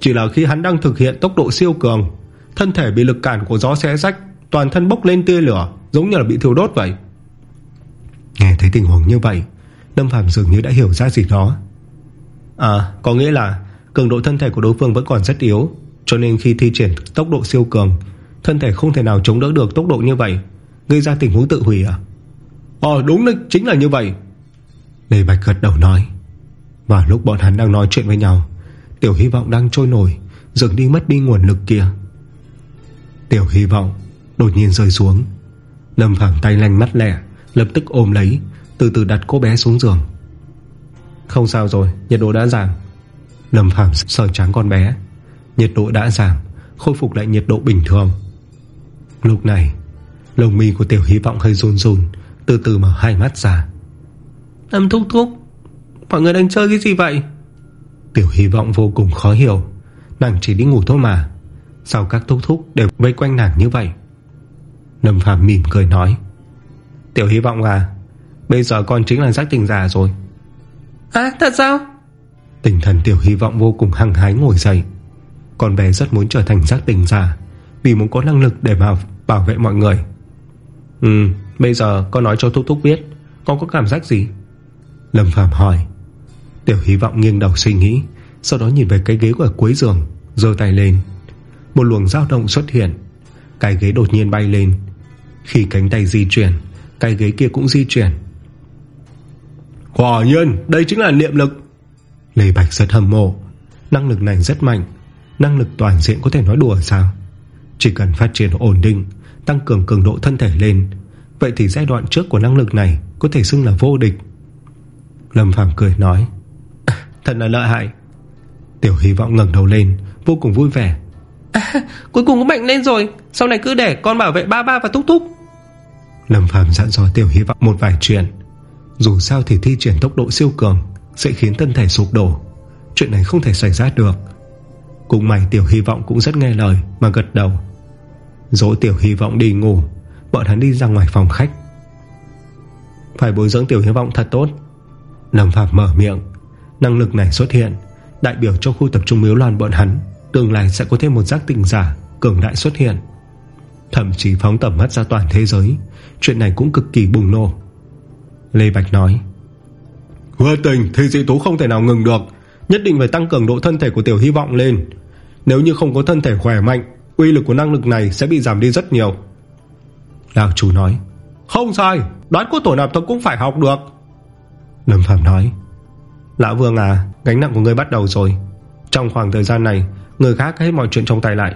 Chỉ là khi hắn đang thực hiện tốc độ siêu cường, Thân thể bị lực cản của gió xé rách, Toàn thân bốc lên tia lửa, Giống như là bị thiêu đốt vậy. Nghe thấy tình huống như vậy, Lâm Phạm dường như đã hiểu ra gì đó. À có nghĩa là Cường độ thân thể của đối phương vẫn còn rất yếu, Cho nên khi thi triển tốc độ siêu cường, Thân thể không thể nào chống đỡ được tốc độ như vậy, Gây ra tình huống tự hủy à? Ờ đúng đấy, chính là như vậy. Lê Bạch gật đầu nói. Và lúc bọn hắn đang nói chuyện với nhau, Tiểu hy vọng đang trôi nổi, Dường đi mất đi nguồn lực kia. Tiểu hy vọng Đột nhiên rơi xuống Lâm Phàm tay lanh mắt lẻ, Lập tức ôm lấy, Từ từ đặt cô bé xuống giường. Không sao rồi, nhiệt độ đã giảm. Lâm Phàm sờ trắng con bé, Nhiệt độ đã giảm, Khôi phục lại nhiệt độ bình thường. Lúc này Lồng mi của tiểu hy vọng hơi run run, Từ từ mở hai mắt ra. Lâm thúc thúc Mọi người đang chơi cái gì vậy? Tiểu hy vọng vô cùng khó hiểu. Nàng chỉ đi ngủ thôi mà. Sao các thúc thúc đều vây quanh nàng như vậy. Lâm Phạm mỉm cười nói Tiểu hy vọng à Bây giờ con chính là giác tình giả rồi. À thật sao? Tinh thần tiểu hy vọng vô cùng hăng hái ngồi dậy. Con bé rất muốn trở thành giác tình giả Vì muốn có năng lực để mà bảo vệ mọi người. Ừ Bây giờ con nói cho Thúc Thúc biết Con có cảm giác gì? Lâm Phạm hỏi Tiểu hy vọng nghiêng đầu suy nghĩ, Sau đó nhìn về cái ghế ở cuối giường, Giơ tay lên. Một luồng dao động xuất hiện, Cái ghế đột nhiên bay lên. Khi cánh tay di chuyển, Cái ghế kia cũng di chuyển. Quả nhiên, đây chính là niệm lực. Lê Bạch rất hâm mộ. Năng lực này rất mạnh. Năng lực toàn diện có thể nói đùa sao? Chỉ cần phát triển ổn định, Tăng cường cường độ thân thể lên, Vậy thì giai đoạn trước của năng lực này Có thể xưng là vô địch. Lâm Phàm cười nói Thật là lợi hại. Tiểu hy vọng ngẩng đầu lên Vô cùng vui vẻ. À, Cuối cùng có mạnh lên rồi. Sau này cứ để con bảo vệ ba ba và túc túc Lâm Phàm dặn dò Tiểu hy vọng một vài chuyện. Dù sao thì thi triển tốc độ siêu cường Sẽ khiến thân thể sụp đổ. Chuyện này không thể xảy ra được. Cùng mày Tiểu Hy vọng cũng rất nghe lời Mà gật đầu. Dỗ Tiểu Hy vọng đi ngủ Bọn hắn đi ra ngoài phòng khách. Phải bồi dưỡng Tiểu Hy vọng thật tốt. Lâm Phạm mở miệng Năng lực này xuất hiện Đại biểu cho khu tập trung miếu loạn bọn hắn Tương lai sẽ có thêm một giác tình giả Cường đại xuất hiện. Thậm chí phóng tầm mắt ra toàn thế giới Chuyện này cũng cực kỳ bùng nổ. Lê Bạch nói Hứa tình thì dị tú không thể nào ngừng được Nhất định phải tăng cường độ thân thể của tiểu hy vọng lên. Nếu như không có thân thể khỏe mạnh Uy lực của năng lực này sẽ bị giảm đi rất nhiều. Lão chủ nói Không sai Đoán của tổ nạp tôi cũng phải học được. Lâm Phạm nói Lão Vương à Gánh nặng của ngươi bắt đầu rồi. Trong khoảng thời gian này Người khác hết mọi chuyện trong tay lại.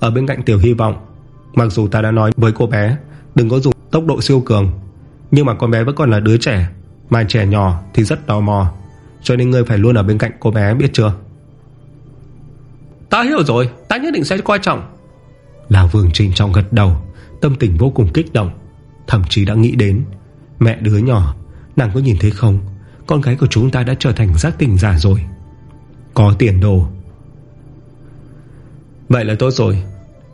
Ở bên cạnh tiểu hy vọng Mặc dù ta đã nói với cô bé Đừng có dùng tốc độ siêu cường Nhưng mà con bé vẫn còn là đứa trẻ Mà trẻ nhỏ thì rất tò mò. Cho nên ngươi phải luôn ở bên cạnh cô bé biết chưa? Ta hiểu rồi Ta nhất định sẽ quan trọng. Lão Vương trình trọng gật đầu Tâm tình vô cùng kích động Thậm chí đã nghĩ đến Mẹ đứa nhỏ Nàng có nhìn thấy không con gái của chúng ta đã trở thành giác tình giả rồi. Có tiền đồ. Vậy là tốt rồi.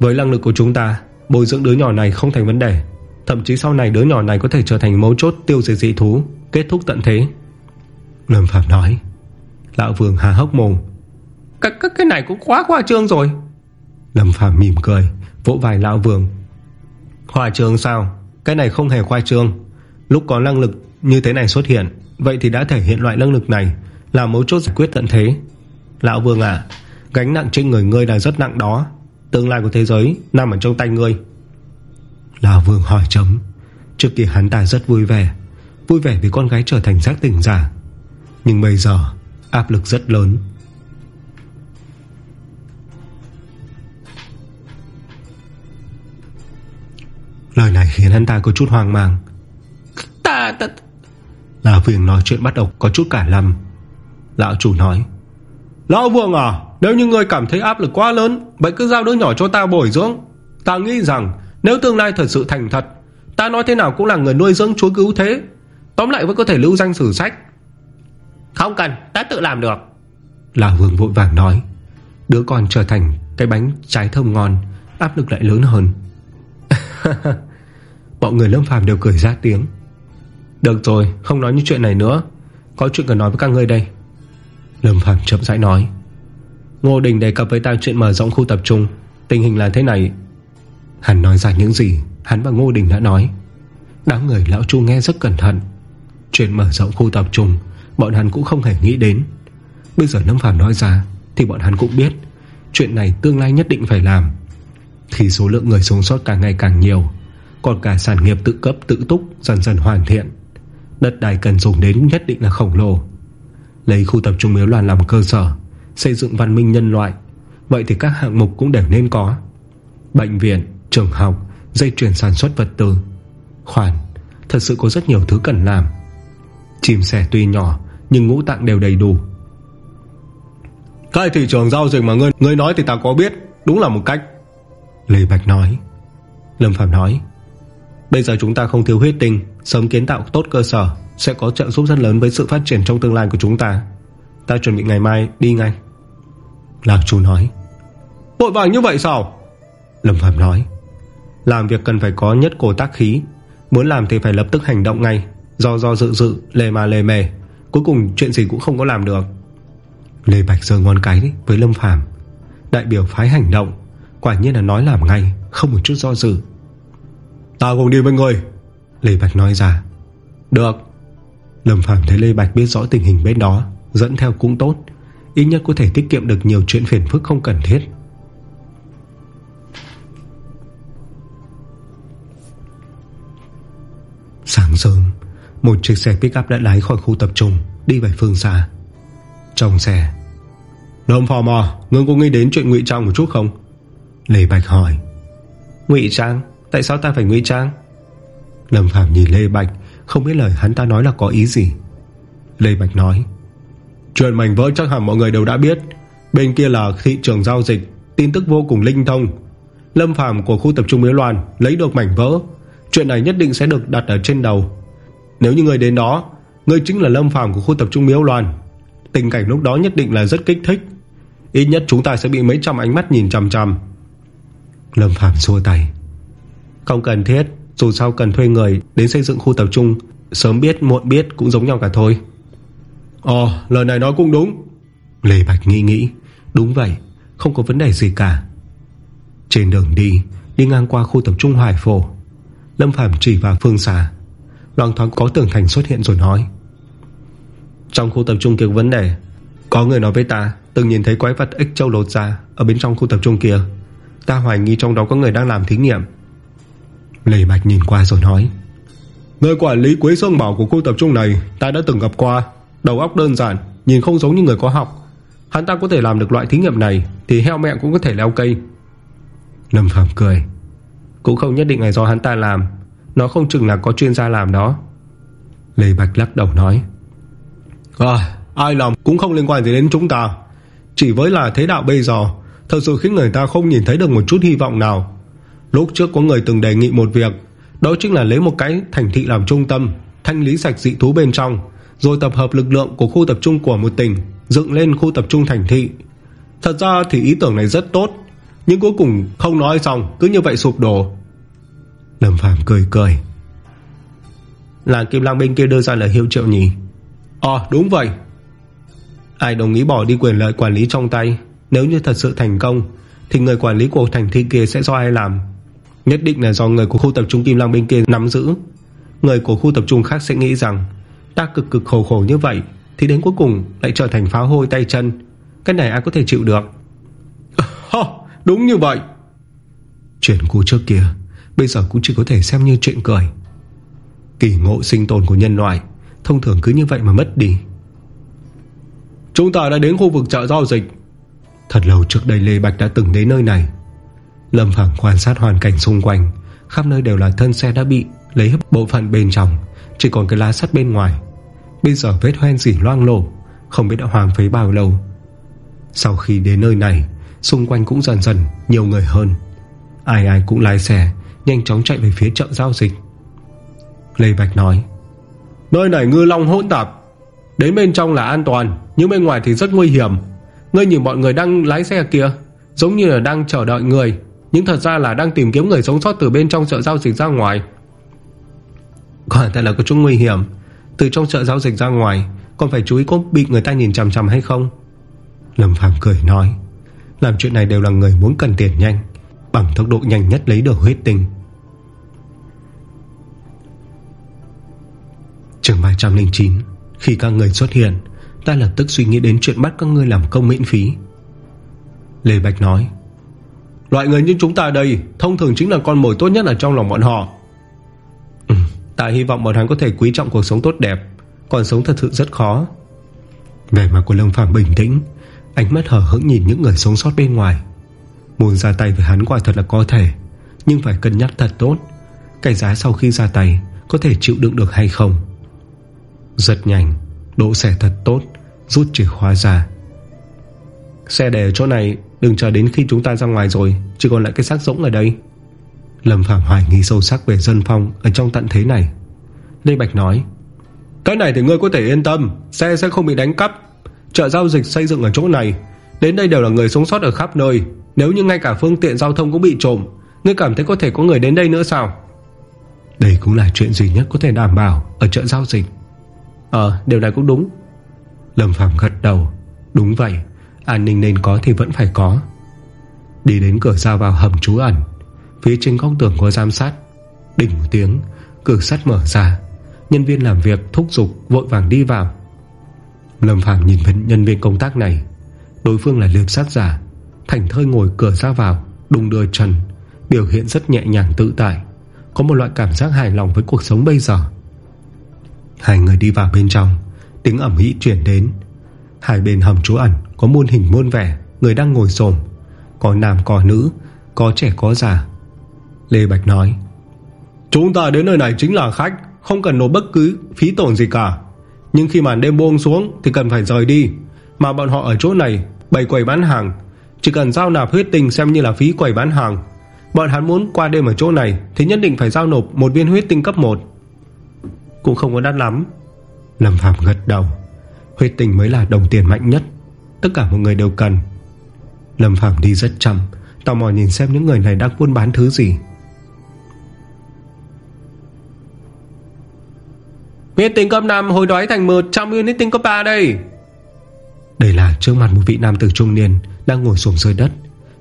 Với năng lực của chúng ta Bồi dưỡng đứa nhỏ này không thành vấn đề. Thậm chí sau này đứa nhỏ này có thể trở thành mấu chốt tiêu diệt dị thú Kết thúc tận thế. Lâm Phạm nói. Lão Vương hà hốc mồm. Cái, cái, cái này cũng quá khoa trương rồi. Lâm Phạm mỉm cười Vỗ vai Lão Vương. Khoa trương sao? Cái này không hề khoa trương. Lúc có năng lực như thế này xuất hiện Vậy thì đã thể hiện loại năng lực này Là mấu chốt giải quyết tận thế. Lão Vương à Gánh nặng trên người ngươi là rất nặng đó. Tương lai của thế giới nằm ở trong tay ngươi. Lão Vương hỏi chấm. Trước kia hắn ta rất vui vẻ. Vui vẻ vì con gái trở thành giác tỉnh giả. Nhưng bây giờ áp lực rất lớn. Lời này khiến hắn ta có chút hoang mang. Ta, ta... Lão Vương nói chuyện bắt đầu có chút cả lầm Lão chủ nói, Lão Vương à Nếu như người cảm thấy áp lực quá lớn, Vậy cứ giao đứa nhỏ cho ta bồi dưỡng. Ta nghĩ rằng, nếu tương lai thật sự thành thật, Ta nói thế nào cũng là người nuôi dưỡng chúa cứu thế. Tóm lại vẫn có thể lưu danh sử sách. Không cần, Ta tự làm được. Lão Vương vội vàng nói, Đứa con trở thành cái bánh trái thơm ngon, Áp lực lại lớn hơn. <laughs> Mọi người lâm phàm đều cười ra tiếng. Được rồi, Không nói những chuyện này nữa. Có chuyện cần nói với các ngươi đây. Lâm Phàm chậm rãi nói. Ngô Đình đề cập với ta chuyện mở rộng khu tập trung. Tình hình là thế này. Hắn nói ra những gì Hắn và Ngô Đình đã nói. Đám người lão chu nghe rất cẩn thận. Chuyện mở rộng khu tập trung, Bọn hắn cũng không hề nghĩ đến. Bây giờ Lâm Phàm nói ra, Thì bọn hắn cũng biết. Chuyện này tương lai nhất định phải làm. Khi số lượng người sống sót càng ngày càng nhiều. Còn cả sản nghiệp tự cấp, tự túc Dần dần hoàn thiện. Đất đai cần dùng đến nhất định là khổng lồ. Lấy khu tập trung miếu loạn làm cơ sở Xây dựng văn minh nhân loại Vậy thì các hạng mục cũng đều nên có. Bệnh viện, trường học Dây chuyển sản xuất vật tư. Khoản, thật sự có rất nhiều thứ cần làm. Chìm sẻ tuy nhỏ Nhưng ngũ tạng đều đầy đủ. Cái thị trường giao dịch mà ngươi, ngươi nói thì ta có biết Đúng là một cách. Lê Bạch nói. Lâm Phạm nói Bây giờ chúng ta không thiếu huyết tinh Sớm kiến tạo tốt cơ sở Sẽ có trợ giúp rất lớn với sự phát triển trong tương lai của chúng ta. Ta chuẩn bị ngày mai đi ngay. Lạc chú nói. Vội vàng như vậy sao? Lâm Phạm nói. Làm việc cần phải có nhất cổ tác khí Muốn làm thì phải lập tức hành động ngay Do do dự dự, lề mà lề mề Cuối cùng chuyện gì cũng không có làm được. Lê Bạch giơ ngón cái với Lâm Phàm. Đại biểu phái hành động Quả nhiên là nói làm ngay Không một chút do dự Ta cùng đi với người Lê Bạch nói ra. Được. Lâm Phàm thấy Lê Bạch biết rõ tình hình bên đó, Dẫn theo cũng tốt. Ít nhất có thể tiết kiệm được nhiều chuyện phiền phức không cần thiết. Sáng sớm, Một chiếc xe pick up đã lái khỏi khu tập trung, Đi về phương xa. Trong xe, Lâm Phàm à Ngươi có nghĩ đến chuyện ngụy trang một chút không? Lê Bạch hỏi. Ngụy trang? Tại sao ta phải ngụy trang? Lâm Phạm nhìn Lê Bạch, Không biết lời hắn ta nói là có ý gì. Lê Bạch nói, Chuyện mảnh vỡ chắc hẳn mọi người đều đã biết. Bên kia là thị trường giao dịch, Tin tức vô cùng linh thông. Lâm Phàm của khu tập trung Miếu Loan Lấy được mảnh vỡ. Chuyện này nhất định sẽ được đặt ở trên đầu. Nếu như người đến đó, Người chính là Lâm Phàm của khu tập trung Miếu Loan. Tình cảnh lúc đó nhất định là rất kích thích. Ít nhất chúng ta sẽ bị mấy trăm ánh mắt nhìn chằm chằm. Lâm phàm xua tay. Không cần thiết, Dù sao cần thuê người đến xây dựng khu tập trung, Sớm biết muộn biết cũng giống nhau cả thôi. Ồ, lời này nói cũng đúng. Lê Bạch nghĩ nghĩ, Đúng vậy, không có vấn đề gì cả. Trên đường đi Đi ngang qua khu tập trung Hoài Phổ, Lâm Phạm chỉ vào phương xà Loang thoáng có tường thành xuất hiện rồi nói, Trong khu tập trung kia vấn đề. Có người nói với ta, Từng nhìn thấy quái vật ích châu lột ra Ở bên trong khu tập trung kia. Ta hoài nghi trong đó có người đang làm thí nghiệm. Lê Bạch nhìn qua rồi nói Người quản lý Quế Sương Bảo của khu tập trung này Ta đã từng gặp qua. Đầu óc đơn giản Nhìn không giống như người có học. Hắn ta có thể làm được loại thí nghiệm này Thì heo mẹ cũng có thể leo cây. Lâm Phạm cười Cũng không nhất định là do hắn ta làm. Nó không chừng là có chuyên gia làm đó. Lê Bạch lắc đầu nói à, Ai làm cũng không liên quan gì đến chúng ta. Chỉ với là thế đạo bây giờ Thật sự khiến người ta không nhìn thấy được một chút hy vọng nào. Lúc trước có người từng đề nghị một việc, Đó chính là lấy một cái thành thị làm trung tâm, Thanh lý sạch dị thú bên trong, Rồi tập hợp lực lượng của khu tập trung của một tỉnh, Dựng lên khu tập trung thành thị. Thật ra thì ý tưởng này rất tốt, Nhưng cuối cùng không nói xong, Cứ như vậy sụp đổ. Lâm Phàm cười cười. Là Kim Lang bên kia đưa ra lời hiệu triệu nhỉ? Ờ đúng vậy. Ai đồng ý bỏ đi quyền lợi quản lý trong tay, Nếu như thật sự thành công, Thì người quản lý của thành thị kia sẽ do ai làm? Nhất định là do người của khu tập trung Kim Lang bên kia nắm giữ. Người của khu tập trung khác sẽ nghĩ rằng Ta cực cực khổ khổ như vậy Thì đến cuối cùng lại trở thành pháo hôi tay chân. Cái này ai có thể chịu được? Đúng như vậy. Chuyện cũ trước kia Bây giờ cũng chỉ có thể xem như chuyện cười. Kỳ ngộ sinh tồn của nhân loại Thông thường cứ như vậy mà mất đi. Chúng ta đã đến khu vực chợ giao dịch. Thật lâu trước đây Lê Bạch đã từng đến nơi này Lâm Phàm quan sát hoàn cảnh xung quanh. Khắp nơi đều là thân xe đã bị Lấy hấp bộ phận bên trong, Chỉ còn cái lá sắt bên ngoài. Bây giờ vết hoen dỉ loang lổ, Không biết đã hoàng phế bao lâu. Sau khi đến nơi này, Xung quanh cũng dần dần nhiều người hơn. Ai ai cũng lái xe, Nhanh chóng chạy về phía chợ giao dịch. Lê Bạch nói, Nơi này ngư long hỗn tạp, Đến bên trong là an toàn, Nhưng bên ngoài thì rất nguy hiểm. Ngươi nhìn mọi người đang lái xe kia Giống như là đang chờ đợi người. Nhưng thật ra là đang tìm kiếm người sống sót từ bên trong chợ giao dịch ra ngoài. Quả thật là có chút nguy hiểm. Từ trong chợ giao dịch ra ngoài Còn phải chú ý có bị người ta nhìn chằm chằm hay không? Lâm Phàm cười nói, Làm chuyện này đều là người muốn cần tiền nhanh, Bằng tốc độ nhanh nhất lấy được huyết tinh. Trường 309 Khi các người xuất hiện, Ta lập tức suy nghĩ đến chuyện bắt các ngươi làm công miễn phí. Lê Bạch nói Loại người như chúng ta đây Thông thường chính là con mồi tốt nhất ở trong lòng bọn họ. Ừ, Ta hy vọng bọn hắn có thể quý trọng cuộc sống tốt đẹp Còn sống thật sự rất khó. Về mặt của Lâm Phạm bình tĩnh Ánh mắt hở hững nhìn những người sống sót bên ngoài. Muốn ra tay với hắn quả thật là có thể Nhưng phải cân nhắc thật tốt Cái giá sau khi ra tay Có thể chịu đựng được hay không. Rất nhanh Đỗ xe thật tốt Rút chìa khóa ra. Xe để ở chỗ này Đừng chờ đến khi chúng ta ra ngoài rồi, Chỉ còn lại cái xác rỗng ở đây. Lâm Phạm hoài nghi sâu sắc về dân phong Ở trong tận thế này. Lê Bạch nói, Cái này thì ngươi có thể yên tâm, Xe sẽ không bị đánh cắp. Chợ giao dịch xây dựng ở chỗ này, Đến đây đều là người sống sót ở khắp nơi. Nếu như ngay cả phương tiện giao thông cũng bị trộm, Ngươi cảm thấy có thể có người đến đây nữa sao? Đây cũng là chuyện duy nhất có thể đảm bảo Ở chợ giao dịch. Ờ điều này cũng đúng. Lâm Phạm gật đầu, Đúng vậy. An ninh nên có thì vẫn phải có. Đi đến cửa ra vào hầm trú ẩn. Phía trên góc tường có giám sát. Đỉnh một tiếng, Cửa sắt mở ra. Nhân viên làm việc thúc giục, vội vàng đi vào. Lâm Phạm nhìn nhân viên công tác này. Đối phương là liệp sát giả. Thành thơi ngồi cửa ra vào Đùng đưa chân, Biểu hiện rất nhẹ nhàng tự tại. Có một loại cảm giác hài lòng với cuộc sống bây giờ. Hai người đi vào bên trong. Tiếng ẩm ý chuyển đến. Hai bên hầm trú ẩn, có muôn hình muôn vẻ, Người đang ngồi xồm Có nam, có nữ, Có trẻ, có già. Lê Bạch nói, Chúng ta đến nơi này chính là khách, Không cần nộp bất cứ phí tổn gì cả. Nhưng khi màn đêm buông xuống Thì cần phải rời đi. Mà bọn họ ở chỗ này, bày quầy bán hàng. Chỉ cần giao nạp huyết tinh xem như là phí quầy bán hàng. Bọn hắn muốn qua đêm ở chỗ này Thì nhất định phải giao nộp một viên huyết tinh cấp 1 Cũng không có đắt lắm. Lâm Phạm gật đầu. Huyết tinh mới là đồng tiền mạnh nhất. Tất cả mọi người đều cần. Lâm Phàm đi rất chậm Tò mò nhìn xem những người này đang buôn bán thứ gì. Huyết tinh cấp 5 hồi đoái thành 100 viên huyết tinh cấp 3 đây. Đây là trước mặt một vị nam tử trung niên Đang ngồi xuống dưới đất.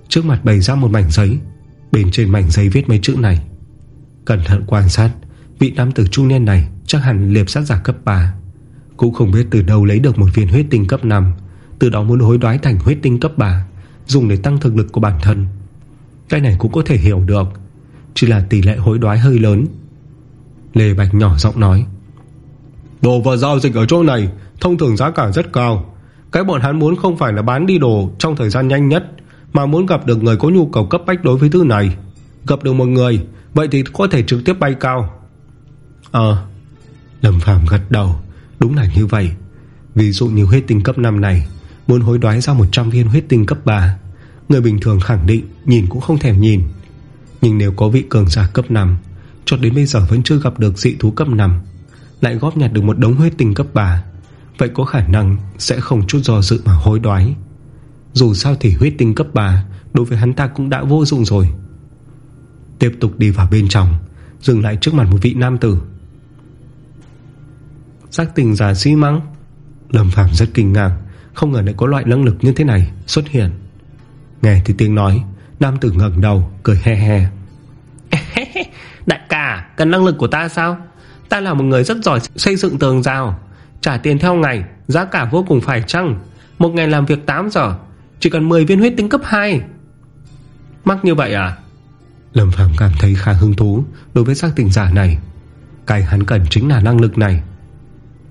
Trước mặt bày ra một mảnh giấy Bên trên mảnh giấy viết mấy chữ này. Cẩn thận quan sát Vị nam tử trung niên này chắc hẳn liệp sát giả cấp 3 Cũng không biết từ đâu lấy được một viên huyết tinh cấp 5 Từ đó muốn hối đoái thành huyết tinh cấp 3 Dùng để tăng thực lực của bản thân. Cái này cũng có thể hiểu được Chỉ là tỷ lệ hối đoái hơi lớn. Lê Bạch nhỏ giọng nói Đồ vật giao dịch ở chỗ này Thông thường giá cả rất cao. Cái bọn hắn muốn không phải là bán đi đồ Trong thời gian nhanh nhất Mà muốn gặp được người có nhu cầu cấp bách đối với thứ này. Gặp được một người Vậy thì có thể trực tiếp bay cao. Ờ Lâm Phàm gật đầu Đúng là như vậy. Ví dụ như huyết tinh cấp 5 này, Muốn hối đoái ra 100 viên huyết tinh cấp 3 Người bình thường khẳng định Nhìn cũng không thèm nhìn. Nhưng nếu có vị cường giả cấp 5 Cho đến bây giờ vẫn chưa gặp được dị thú cấp 5 Lại góp nhặt được một đống huyết tinh cấp 3 Vậy có khả năng Sẽ không chút do dự mà hối đoái. Dù sao thì huyết tinh cấp 3 Đối với hắn ta cũng đã vô dụng rồi. Tiếp tục đi vào bên trong, Dừng lại trước mặt một vị nam tử. Giác tình giả xi măng Lâm Phàm rất kinh ngạc Không ngờ lại có loại năng lực như thế này xuất hiện. Nghe thì tiếng nói Nam tử ngẩng đầu cười he he. <laughs> Đại ca Cần năng lực của ta sao? Ta là một người rất giỏi xây dựng tường rào. Trả tiền theo ngày Giá cả vô cùng phải chăng? Một ngày làm việc 8 giờ Chỉ cần 10 viên huyết tính cấp 2 Mắc như vậy à? Lâm Phàm cảm thấy khá hứng thú Đối với giác tình giả này. Cái hắn cần chính là năng lực này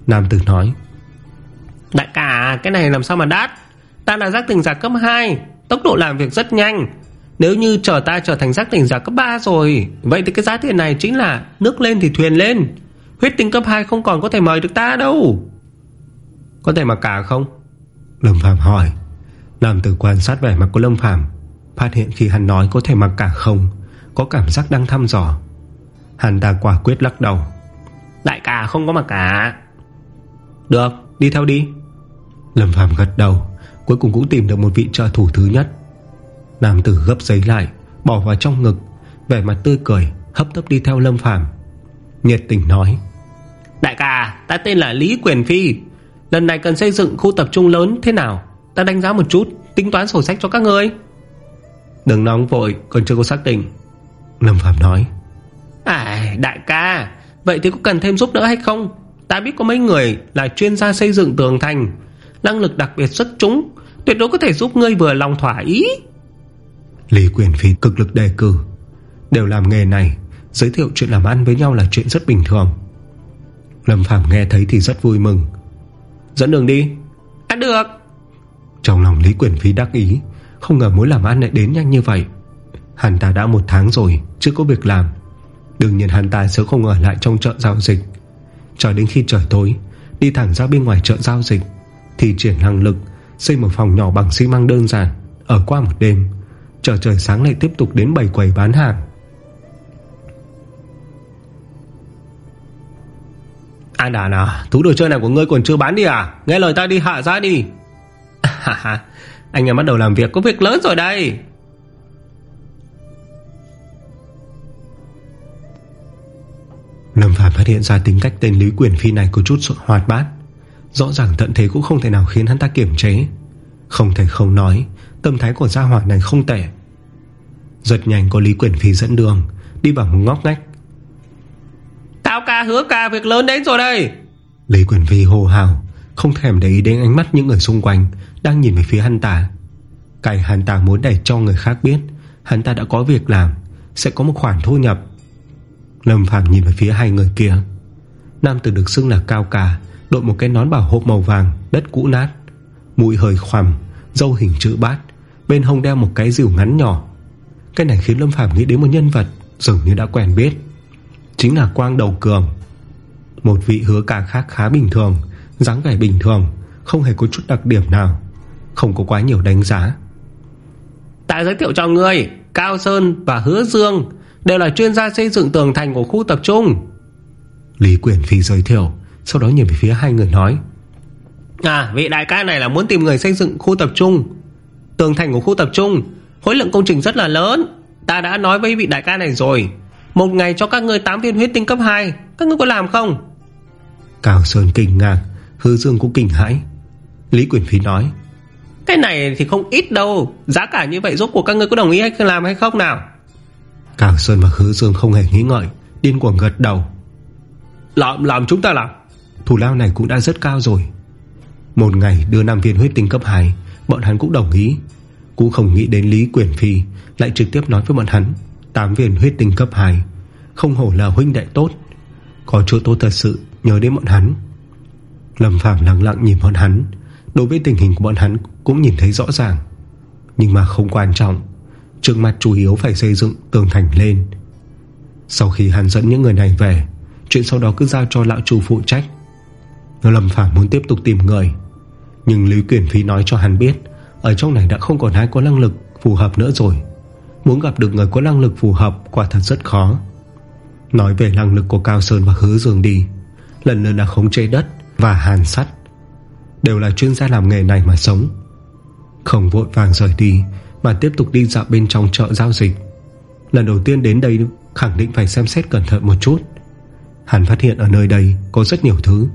Nam tử nói. Đại ca cái này làm sao mà đắt? Ta là giác tình giả cấp 2 Tốc độ làm việc rất nhanh. Nếu như chờ ta trở thành giác tỉnh giả cấp 3 rồi Vậy thì cái giá tiền này chính là Nước lên thì thuyền lên. Huyết tinh cấp 2 không còn có thể mời được ta đâu. Có thể mặc cả không? Lâm Phàm hỏi. Nam tử quan sát vẻ mặt của Lâm Phàm Phát hiện khi hắn nói có thể mặc cả không Có cảm giác đang thăm dò. Hắn ta quả quyết lắc đầu. Đại ca không có mặc cả Được đi theo đi. Lâm Phàm gật đầu Cuối cùng cũng tìm được một vị trợ thủ thứ nhất. Nam tử gấp giấy lại Bỏ vào trong ngực Vẻ mặt tươi cười hấp tấp đi theo Lâm Phàm. Nhiệt tình nói Đại ca ta tên là Lý Quyền Phi. Lần này cần xây dựng khu tập trung lớn thế nào? Ta đánh giá một chút Tính toán sổ sách cho các người Đừng nóng vội còn chưa có xác định. Lâm Phạm nói À đại ca Vậy thì có cần thêm giúp đỡ hay không Ta biết có mấy người là chuyên gia xây dựng tường thành. Năng lực đặc biệt xuất chúng Tuyệt đối có thể giúp ngươi vừa lòng thỏa ý. Lý Quyền Phi cực lực đề cử. Đều làm nghề này Giới thiệu chuyện làm ăn với nhau là chuyện rất bình thường. Lâm Phạm nghe thấy thì rất vui mừng. Dẫn đường đi. À được. Trong lòng Lý Quyền Phi đắc ý Không ngờ mối làm ăn lại đến nhanh như vậy. Hắn ta đã một tháng rồi Chưa có việc làm. Đương nhiên hắn ta sẽ không ở lại trong chợ giao dịch cho đến khi trời tối, Đi thẳng ra bên ngoài chợ giao dịch, Thì triển năng lực, Xây một phòng nhỏ bằng xi măng đơn giản, Ở qua một đêm, Chờ trời sáng lại tiếp tục đến bảy quầy bán hàng. An đàn à Thú đồ chơi này của ngươi còn chưa bán đi à? Nghe lời ta đi, hạ ra đi. <laughs> Anh em bắt đầu làm việc có việc lớn rồi đây. Lâm Phạm phát hiện ra tính cách tên Lý Quyền Phi này có chút hoạt bát. Rõ ràng tận thế cũng không thể nào khiến hắn ta kiểm chế. Không thể không nói Tâm thái của gia hỏa này không tệ. Giật nhanh có Lý Quyền Phi dẫn đường Đi vào một ngóc ngách. Tao ca hứa ca việc lớn đến rồi đây. Lý Quyền Phi hô hào Không thèm để ý đến ánh mắt những người xung quanh Đang nhìn về phía hắn ta. Cái hắn ta muốn để cho người khác biết Hắn ta đã có việc làm Sẽ có một khoản thu nhập Lâm Phàm nhìn về phía hai người kia. Nam tử được xưng là cao cả, Đội một cái nón bảo hộ màu vàng, Đất cũ nát. Mũi hơi khoằm, Dâu hình chữ bát, Bên hông đeo một cái rìu ngắn nhỏ. Cái này khiến Lâm Phàm nghĩ đến một nhân vật Dường như đã quen biết, Chính là Quang Đầu Cường. Một vị hứa ca khác khá bình thường, dáng vẻ bình thường, Không hề có chút đặc điểm nào, Không có quá nhiều đánh giá. Ta giới thiệu cho ngươi, Cao Sơn và Hứa Dương Đều là chuyên gia xây dựng tường thành của khu tập trung. Lý Quyền Phi giới thiệu Sau đó nhìn về phía hai người nói. À vị đại ca này là muốn tìm người xây dựng khu tập trung. Tường thành của khu tập trung Khối lượng công trình rất là lớn. Ta đã nói với vị đại ca này rồi. Một ngày cho các ngươi 8 viên huyết tinh cấp 2 Các ngươi có làm không? Cao Sơn kinh ngạc Hư Dương cũng kinh hãi. Lý Quyền Phi nói. Cái này thì không ít đâu. Giá cả như vậy rốt cuộc các ngươi có đồng ý hay làm hay không nào Cao Sơn và Hư Dương không hề nghĩ ngợi Điên cuồng gật đầu. Làm làm chúng ta làm. Thủ lao này cũng đã rất cao rồi. Một ngày đưa 5 viên huyết tinh cấp 2 Bọn hắn cũng đồng ý. Cũng không nghĩ đến Lý Quyền Phi Lại trực tiếp nói với bọn hắn 8 viên huyết tinh cấp 2 Không hổ là huynh đệ tốt. Có chỗ tốt thật sự nhớ đến bọn hắn. Lâm Phạm lặng lặng nhìn bọn hắn Đối với tình hình của bọn hắn Cũng nhìn thấy rõ ràng. Nhưng mà không quan trọng Trước mặt chủ yếu phải xây dựng tường thành lên. Sau khi hắn dẫn những người này về, Chuyện sau đó cứ giao cho lão chủ phụ trách. Lâm Phạm muốn tiếp tục tìm người, Nhưng Lý Quyền Phi nói cho hắn biết, Ở trong này đã không còn ai có năng lực Phù hợp nữa rồi. Muốn gặp được người có năng lực phù hợp Quả thật rất khó. Nói về năng lực của Cao Sơn và Hứa Dương đi, Lần lượt là khống chế đất Và hàn sắt. Đều là chuyên gia làm nghề này mà sống. Không vội vàng rời đi mà tiếp tục đi dạo bên trong chợ giao dịch. Lần đầu tiên đến đây Khẳng định phải xem xét cẩn thận một chút. Hắn phát hiện ở nơi đây Có rất nhiều thứ.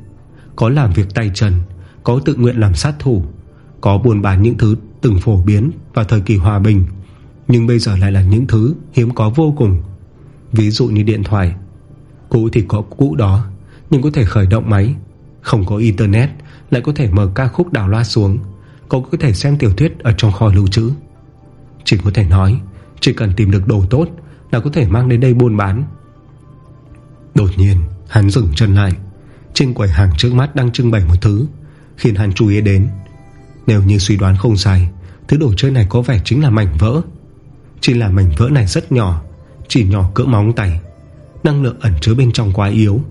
Có làm việc tay chân, Có tự nguyện làm sát thủ, Có buôn bán những thứ từng phổ biến Vào thời kỳ hòa bình, Nhưng bây giờ lại là những thứ hiếm có vô cùng. Ví dụ như điện thoại. Cũ thì có cũ đó, Nhưng có thể khởi động máy. Không có internet, Lại có thể mở ca khúc đào loa xuống. Có có thể xem tiểu thuyết ở trong kho lưu trữ. Chỉ có thể nói, Chỉ cần tìm được đồ tốt Là có thể mang đến đây buôn bán. Đột nhiên, hắn dừng chân lại. Trên quầy hàng trước mắt đang trưng bày một thứ, Khiến hắn chú ý đến. Nếu như suy đoán không sai, Thứ đồ chơi này có vẻ chính là mảnh vỡ. Chỉ là mảnh vỡ này rất nhỏ, Chỉ nhỏ cỡ móng tay. Năng lượng ẩn chứa bên trong quá yếu.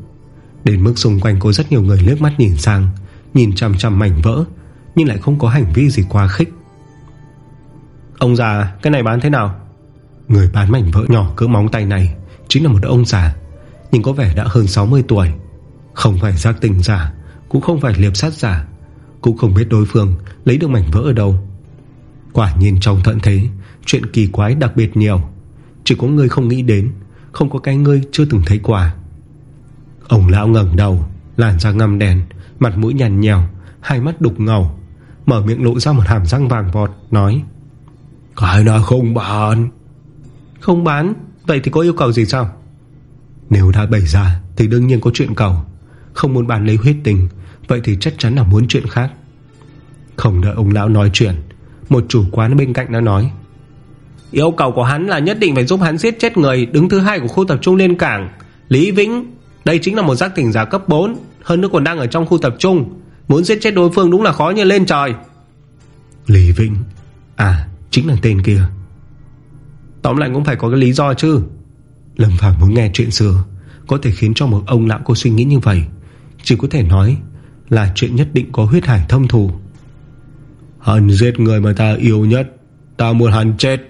Đến mức xung quanh có rất nhiều người lướt mắt nhìn sang, Nhìn chằm chằm mảnh vỡ, Nhưng lại không có hành vi gì quá khích. Ông già, cái này bán thế nào? Người bán mảnh vỡ nhỏ cỡ móng tay này Chính là một ông già, Nhưng có vẻ đã hơn 60 tuổi. Không phải giác tình giả, Cũng không phải liệp sát giả, Cũng không biết đối phương lấy được mảnh vỡ ở đâu. Quả nhiên trong thận thế, Chuyện kỳ quái đặc biệt nhiều. Chỉ có người không nghĩ đến, Không có cái ngươi chưa từng thấy qua. Ông lão ngẩn đầu, Làn da ngăm đèn Mặt mũi nhằn nhèo Hai mắt đục ngầu, Mở miệng lộ ra một hàm răng vàng vọt, Nói cái nào không bán? Không bán? Vậy thì có yêu cầu gì sao? Nếu đã bày ra Thì đương nhiên có chuyện cầu. Không muốn bán lấy huyết tình Vậy thì chắc chắn là muốn chuyện khác. Không đợi ông lão nói chuyện Một chủ quán bên cạnh đã nói. Yêu cầu của hắn là nhất định phải giúp hắn giết chết người Đứng thứ hai của khu tập trung Liên Cảng. Lý Vĩnh Đây chính là một giác tỉnh giả cấp 4 Hơn nữa còn đang ở trong khu tập trung. Muốn giết chết đối phương đúng là khó như lên trời. Lý Vĩnh À chính là tên kia. Tóm lại cũng phải có cái lý do chứ. Lâm Phàm muốn nghe chuyện xưa Có thể khiến cho một ông lão có suy nghĩ như vậy Chỉ có thể nói Là chuyện nhất định có huyết hải thâm thù. Hắn giết người mà ta yêu nhất Ta muốn hắn chết.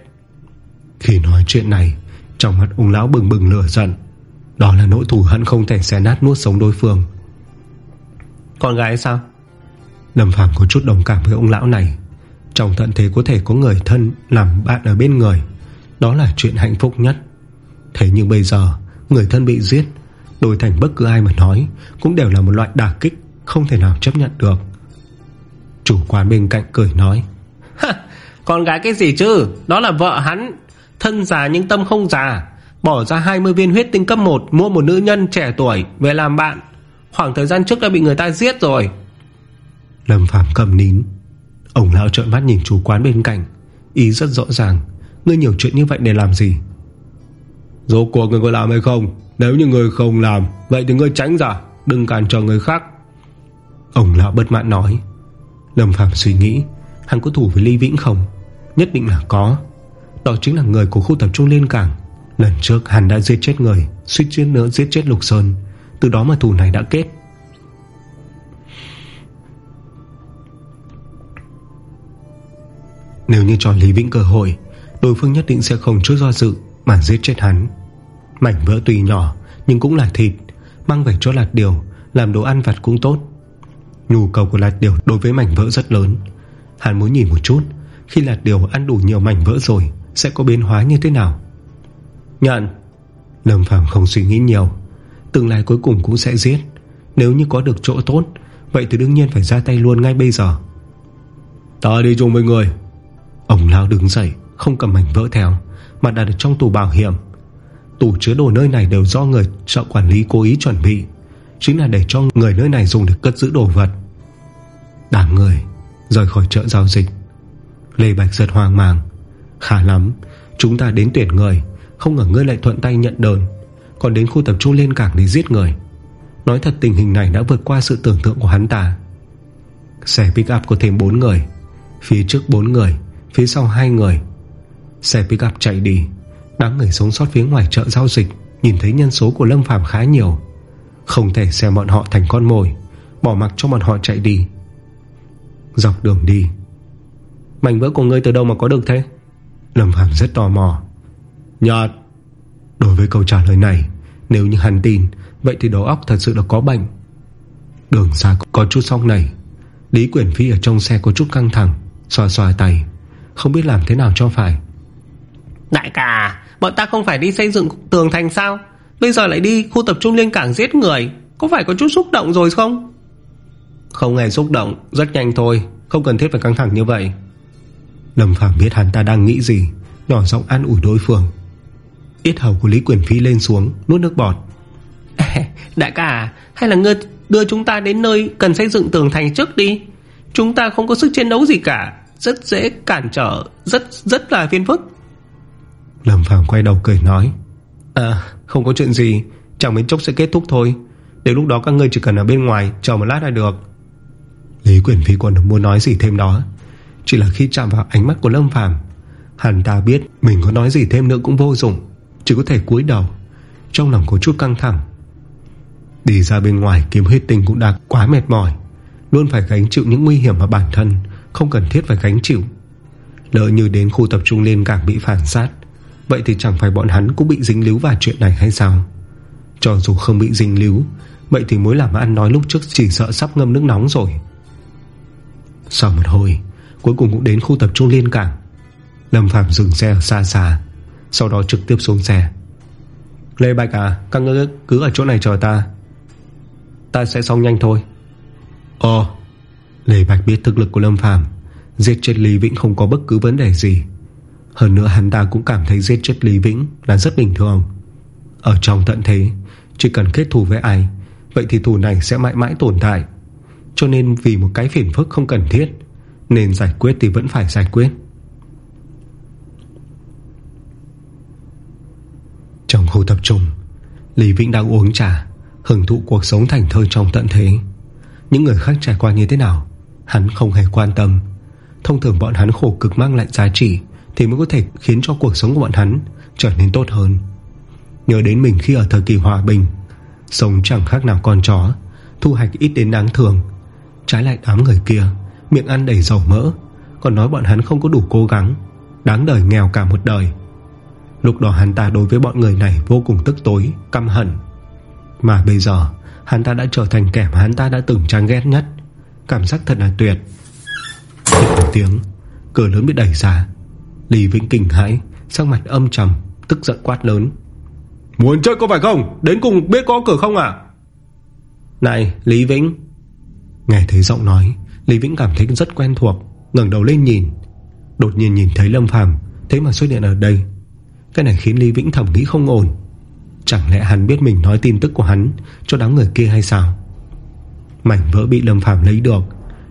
Khi nói chuyện này Trong mắt ông lão bừng bừng lửa giận. Đó là nỗi thù hận không thể xé nát nuốt sống đối phương. Con gái sao? Lâm Phàm có chút đồng cảm với ông lão này Trong tận thế có thể có người thân Làm bạn ở bên người Đó là chuyện hạnh phúc nhất. Thế nhưng bây giờ Người thân bị giết Đổi thành bất cứ ai mà nói Cũng đều là một loại đả kích Không thể nào chấp nhận được. Chủ quán bên cạnh cười nói Con gái cái gì chứ? Đó là vợ hắn Thân già nhưng tâm không già. Bỏ ra 20 viên huyết tinh cấp 1 Mua một nữ nhân trẻ tuổi về làm bạn. Khoảng thời gian trước đã bị người ta giết rồi. Lâm Phạm cầm nín Ông lão trợn mắt nhìn chủ quán bên cạnh Ý rất rõ ràng Ngươi nhiều chuyện như vậy để làm gì? Rốt cuộc người có làm hay không? Nếu như người không làm Vậy thì người tránh ra Đừng cản trở người khác. Ông lão bất mãn nói. Lâm Phạm suy nghĩ Hắn có thủ với Ly Vĩnh không? Nhất định là có. Đó chính là người của khu tập trung Liên Cảng. Lần trước hắn đã giết chết người Suýt chết nữa giết chết Lục Sơn. Từ đó mà thù này đã kết Nếu như cho Lý Vĩnh cơ hội, Đối phương nhất định sẽ không chút do dự Mà giết chết hắn. Mảnh vỡ tùy nhỏ, nhưng cũng là thịt Mang về cho lạt điều, Làm đồ ăn vặt cũng tốt. Nhu cầu của lạt điều đối với mảnh vỡ rất lớn. Hắn muốn nhìn một chút, Khi lạt điều ăn đủ nhiều mảnh vỡ rồi, Sẽ có biến hóa như thế nào? Nhận Lâm Phàm không suy nghĩ nhiều. Tương lai cuối cùng cũng sẽ giết. Nếu như có được chỗ tốt, Vậy thì đương nhiên phải ra tay luôn ngay bây giờ. Ta đi chung với người. Ông lão đứng dậy, Không cầm mảnh vỡ theo, Mà đặt ở trong tủ bảo hiểm. Tủ chứa đồ nơi này đều do người trợ quản lý cố ý chuẩn bị, Chính là để cho người nơi này dùng để cất giữ đồ vật. Đám người Rời khỏi chợ giao dịch. Lê Bạch giật hoang mang. Khá lắm, Chúng ta đến tuyển người, Không ngờ ngươi lại thuận tay nhận đơn, Còn đến khu tập trung lên cảng để giết người. Nói thật tình hình này đã vượt qua sự tưởng tượng của hắn ta. Xe pick up có thêm 4 người, Phía trước 4 người Phía sau hai người, Xe pick chạy đi. Đám người sống sót phía ngoài chợ giao dịch, Nhìn thấy nhân số của Lâm Phàm khá nhiều. Không thể xem bọn họ thành con mồi, Bỏ mặc cho bọn họ chạy đi. Dọc đường đi, Mảnh vỡ của ngươi từ đâu mà có được thế? Lâm Phàm rất tò mò. Nhọt, Đối với câu trả lời này, Nếu như hắn tin, Vậy thì đầu óc thật sự là có bệnh. Đường xa có chút song này, Lý Quyển Phi ở trong xe có chút căng thẳng, Xoa xoa tay. Không biết làm thế nào cho phải. Đại ca Bọn ta không phải đi xây dựng tường thành sao? Bây giờ lại đi khu tập trung lên cảng giết người Có phải có chút xúc động rồi không? Không hề xúc động Rất nhanh thôi Không cần thiết phải căng thẳng như vậy. Lâm Phàm biết hắn ta đang nghĩ gì Nhỏ giọng an ủi đối phương. Ít hầu của Lý Quyền Phi lên xuống Nuốt nước bọt. <laughs> Đại ca Hay là ngươi đưa chúng ta đến nơi Cần xây dựng tường thành trước đi? Chúng ta không có sức chiến đấu gì cả Rất dễ cản trở Rất rất là phiền phức. Lâm Phàm quay đầu cười nói À không có chuyện gì Chẳng mấy chốc sẽ kết thúc thôi. Đến lúc đó các ngươi chỉ cần ở bên ngoài Chờ một lát là được. Lý Quyền Phi còn muốn nói gì thêm đó? Chỉ là khi chạm vào ánh mắt của Lâm Phàm Hắn ta biết mình có nói gì thêm nữa cũng vô dụng Chỉ có thể cúi đầu. Trong lòng có chút căng thẳng. Đi ra bên ngoài kiếm huyết tinh cũng đã quá mệt mỏi Luôn phải gánh chịu những nguy hiểm mà bản thân không cần thiết phải gánh chịu. Lỡ như đến khu tập trung liên cảng bị phản sát Vậy thì chẳng phải bọn hắn cũng bị dính líu vào chuyện này hay sao? Cho dù không bị dính líu, Vậy thì mối làm ăn nói lúc trước Chỉ sợ sắp ngâm nước nóng rồi. Sau một hồi, Cuối cùng cũng đến khu tập trung liên cảng. Lâm Phạm dừng xe ở xa xa, Sau đó trực tiếp xuống xe. Lê Bạch à Các ngươi cứ ở chỗ này chờ ta. Ta sẽ xong nhanh thôi. Ồ Lê Bạch biết thực lực của Lâm Phàm, Giết chết Lý Vĩnh không có bất cứ vấn đề gì. Hơn nữa hắn ta cũng cảm thấy giết chết Lý Vĩnh Là rất bình thường. Ở trong tận thế, Chỉ cần kết thù với ai, Vậy thì thù này sẽ mãi mãi tồn tại. Cho nên vì một cái phiền phức không cần thiết, Nên giải quyết thì vẫn phải giải quyết. Trong khu tập trung, Lý Vĩnh đang uống trà, Hưởng thụ cuộc sống thành thơ trong tận thế. Những người khác trải qua như thế nào? Hắn không hề quan tâm. Thông thường bọn hắn khổ cực mang lại giá trị Thì mới có thể khiến cho cuộc sống của bọn hắn Trở nên tốt hơn. Nhớ đến mình khi ở thời kỳ hòa bình Sống chẳng khác nào con chó Thu hoạch ít đến đáng thường Trái lại đám người kia Miệng ăn đầy dầu mỡ Còn nói bọn hắn không có đủ cố gắng Đáng đời nghèo cả một đời. Lúc đó hắn ta đối với bọn người này Vô cùng tức tối, căm hận. Mà bây giờ Hắn ta đã trở thành kẻ mà hắn ta đã từng chán ghét nhất. Cảm giác thật là tuyệt. Thích một tiếng Cửa lớn bị đẩy ra. Lý Vĩnh kinh hãi Sắc mặt âm trầm Tức giận quát lớn. Muốn chơi có phải không? Đến cùng biết có cửa không à Này Lý Vĩnh. Nghe thấy giọng nói Lý Vĩnh cảm thấy rất quen thuộc ngẩng đầu lên nhìn. Đột nhiên nhìn thấy Lâm Phàm Thế mà xuất hiện ở đây. Cái này khiến Lý Vĩnh thầm nghĩ không ổn. Chẳng lẽ hắn biết mình nói tin tức của hắn Cho đám người kia hay sao Mảnh vỡ bị Lâm Phàm lấy được.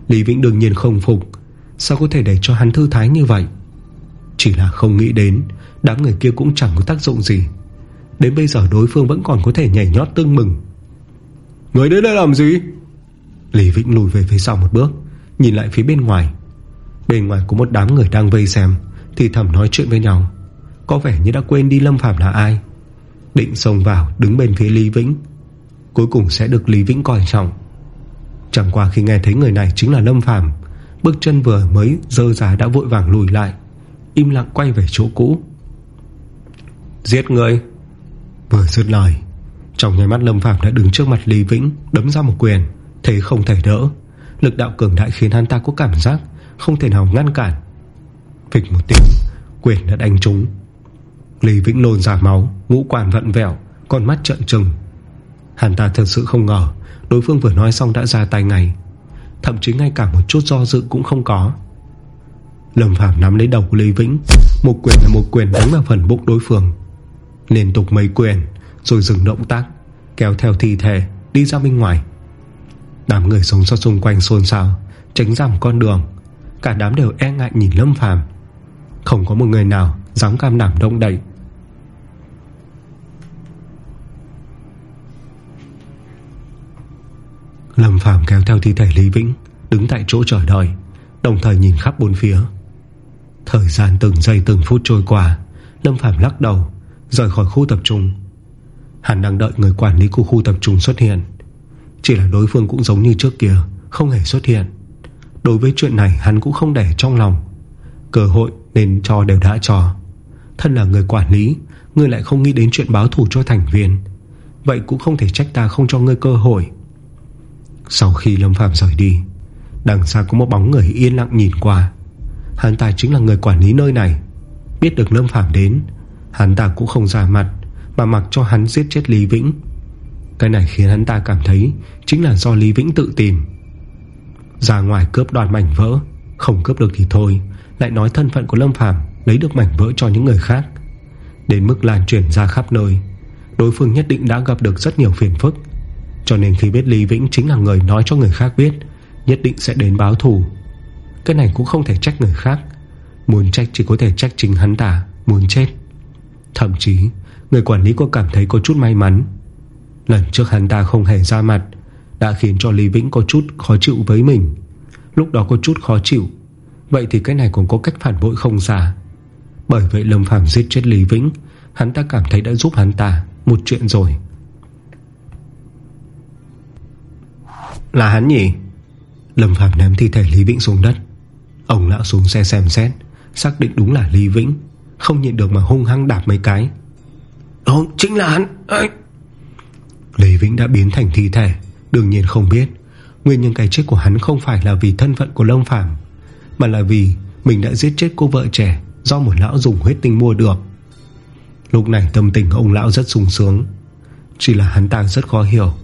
Lý Vĩnh đương nhiên không phục. Sao có thể để cho hắn thư thái như vậy? Chỉ là không nghĩ đến, Đám người kia cũng chẳng có tác dụng gì. Đến bây giờ đối phương vẫn còn có thể nhảy nhót tương mừng. Người đến đây làm gì? Lý Vĩnh lùi về phía sau một bước, Nhìn lại phía bên ngoài. Bên ngoài có một đám người đang vây xem, Thì thầm nói chuyện với nhau. Có vẻ như đã quên đi Lâm Phạm là ai. Định xông vào, đứng bên phía Lý Vĩnh. Cuối cùng sẽ được Lý Vĩnh coi trọng. Chẳng qua khi nghe thấy người này chính là Lâm Phàm, Bước chân vừa mới dơ ra đã vội vàng lùi lại, Im lặng quay về chỗ cũ. Giết người! Vừa dứt lời, Trong nháy mắt Lâm Phàm đã đứng trước mặt Lý Vĩnh, Đấm ra một quyền, Thế không thể đỡ. Lực đạo cường đại khiến hắn ta có cảm giác Không thể nào ngăn cản. Phịch một tiếng, Quyền đã đánh trúng. Lý Vĩnh nôn ra máu, Ngũ quản vận vẹo, Con mắt trợn trừng. Hắn ta thật sự không ngờ, Đối phương vừa nói xong đã ra tay ngay. Thậm chí ngay cả một chút do dự cũng không có. Lâm Phạm nắm lấy đầu của Lý Vĩnh, Một quyền là một quyền đánh vào phần bụng đối phương. Liên tục mấy quyền, Rồi dừng động tác, Kéo theo thi thể, đi ra bên ngoài. Đám người sống sót xung quanh xôn xao, Tránh ra một con đường. Cả đám đều e ngại nhìn Lâm Phàm. Không có một người nào dám cam đảm động đậy. Lâm Phàm kéo theo thi thể Lý Vĩnh, Đứng tại chỗ chờ đợi, Đồng thời nhìn khắp bốn phía. Thời gian từng giây từng phút trôi qua, Lâm Phàm lắc đầu, Rời khỏi khu tập trung. Hắn đang đợi người quản lý của khu tập trung xuất hiện. Chỉ là đối phương cũng giống như trước kia, Không hề xuất hiện. Đối với chuyện này, hắn cũng không để trong lòng. Cơ hội nên cho đều đã cho. Thân là người quản lý, Ngươi lại không nghĩ đến chuyện báo thù cho thành viên. Vậy cũng không thể trách ta không cho ngươi cơ hội. Sau khi Lâm Phạm rời đi, Đằng xa có một bóng người yên lặng nhìn qua. Hắn ta chính là người quản lý nơi này. Biết được Lâm Phạm đến, Hắn ta cũng không ra mặt, Mà mặc cho hắn giết chết Lý Vĩnh. Cái này khiến hắn ta cảm thấy Chính là do Lý Vĩnh tự tìm. Ra ngoài cướp đoàn mảnh vỡ, Không cướp được thì thôi, Lại nói thân phận của Lâm Phàm Lấy được mảnh vỡ cho những người khác. Đến mức lan truyền ra khắp nơi, Đối phương nhất định đã gặp được rất nhiều phiền phức. Cho nên khi biết Lý Vĩnh chính là người nói cho người khác biết, Nhất định sẽ đến báo thù. Cái này cũng không thể trách người khác. Muốn trách chỉ có thể trách chính hắn ta, Muốn chết. Thậm chí, người quản lý có cảm thấy có chút may mắn. Lần trước hắn ta không hề ra mặt, Đã khiến cho Lý Vĩnh có chút khó chịu với mình. Lúc đó có chút khó chịu. Vậy thì cái này cũng có cách phản bội không giả Bởi vậy Lâm Phàm giết chết Lý Vĩnh, Hắn ta cảm thấy đã giúp hắn ta Một chuyện rồi. Là hắn nhỉ? Lâm Phàm ném thi thể Lý Vĩnh xuống đất. Ông lão xuống xe xem xét, Xác định đúng là Lý Vĩnh, Không nhịn được mà hung hăng đạp mấy cái. Đó chính là hắn. Ê. Lý Vĩnh đã biến thành thi thể, Đương nhiên không biết. Nguyên nhân cái chết của hắn không phải là vì thân phận của Lâm Phàm, Mà là vì Mình đã giết chết cô vợ trẻ Do một lão dùng huyết tinh mua được. Lúc này tâm tình ông lão rất sung sướng, Chỉ là hắn ta rất khó hiểu.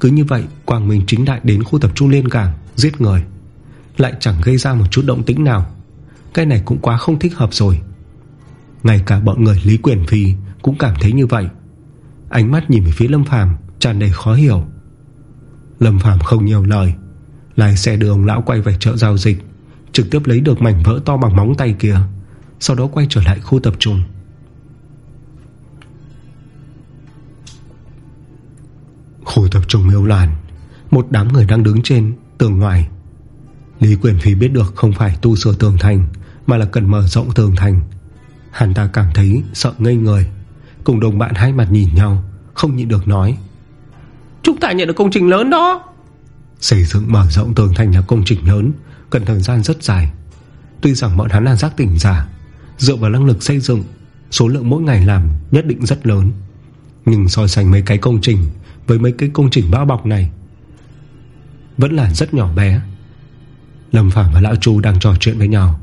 Cứ như vậy, Quang Minh chính đại đến khu tập trung liên cảng Giết người. Lại chẳng gây ra một chút động tĩnh nào. Cái này cũng quá không thích hợp rồi. Ngay cả bọn người Lý Quyền Phi Cũng cảm thấy như vậy. Ánh mắt nhìn về phía Lâm Phàm tràn đầy khó hiểu. Lâm Phàm không nhiều lời, Lái xe đưa ông lão quay về chợ giao dịch, Trực tiếp lấy được mảnh vỡ to bằng móng tay kia, Sau đó quay trở lại khu tập trung. Khu tập trung miêu làn Một đám người đang đứng trên tường ngoài. Lý Quyền Phi biết được không phải tu sửa tường thành Mà là cần mở rộng tường thành. Hắn ta cảm thấy sợ ngây người Cùng đồng bạn hai mặt nhìn nhau Không nhịn được nói. Chúng ta nhận được công trình lớn đó. Xây dựng mở rộng tường thành là công trình lớn Cần thời gian rất dài. Tuy rằng bọn hắn là giác tỉnh giả Dựa vào năng lực xây dựng Số lượng mỗi ngày làm nhất định rất lớn. Nhưng so sánh mấy cái công trình với mấy cái công trình bao bọc này. Vẫn là rất nhỏ bé. Lâm Phạm và Lão Chu đang trò chuyện với nhau.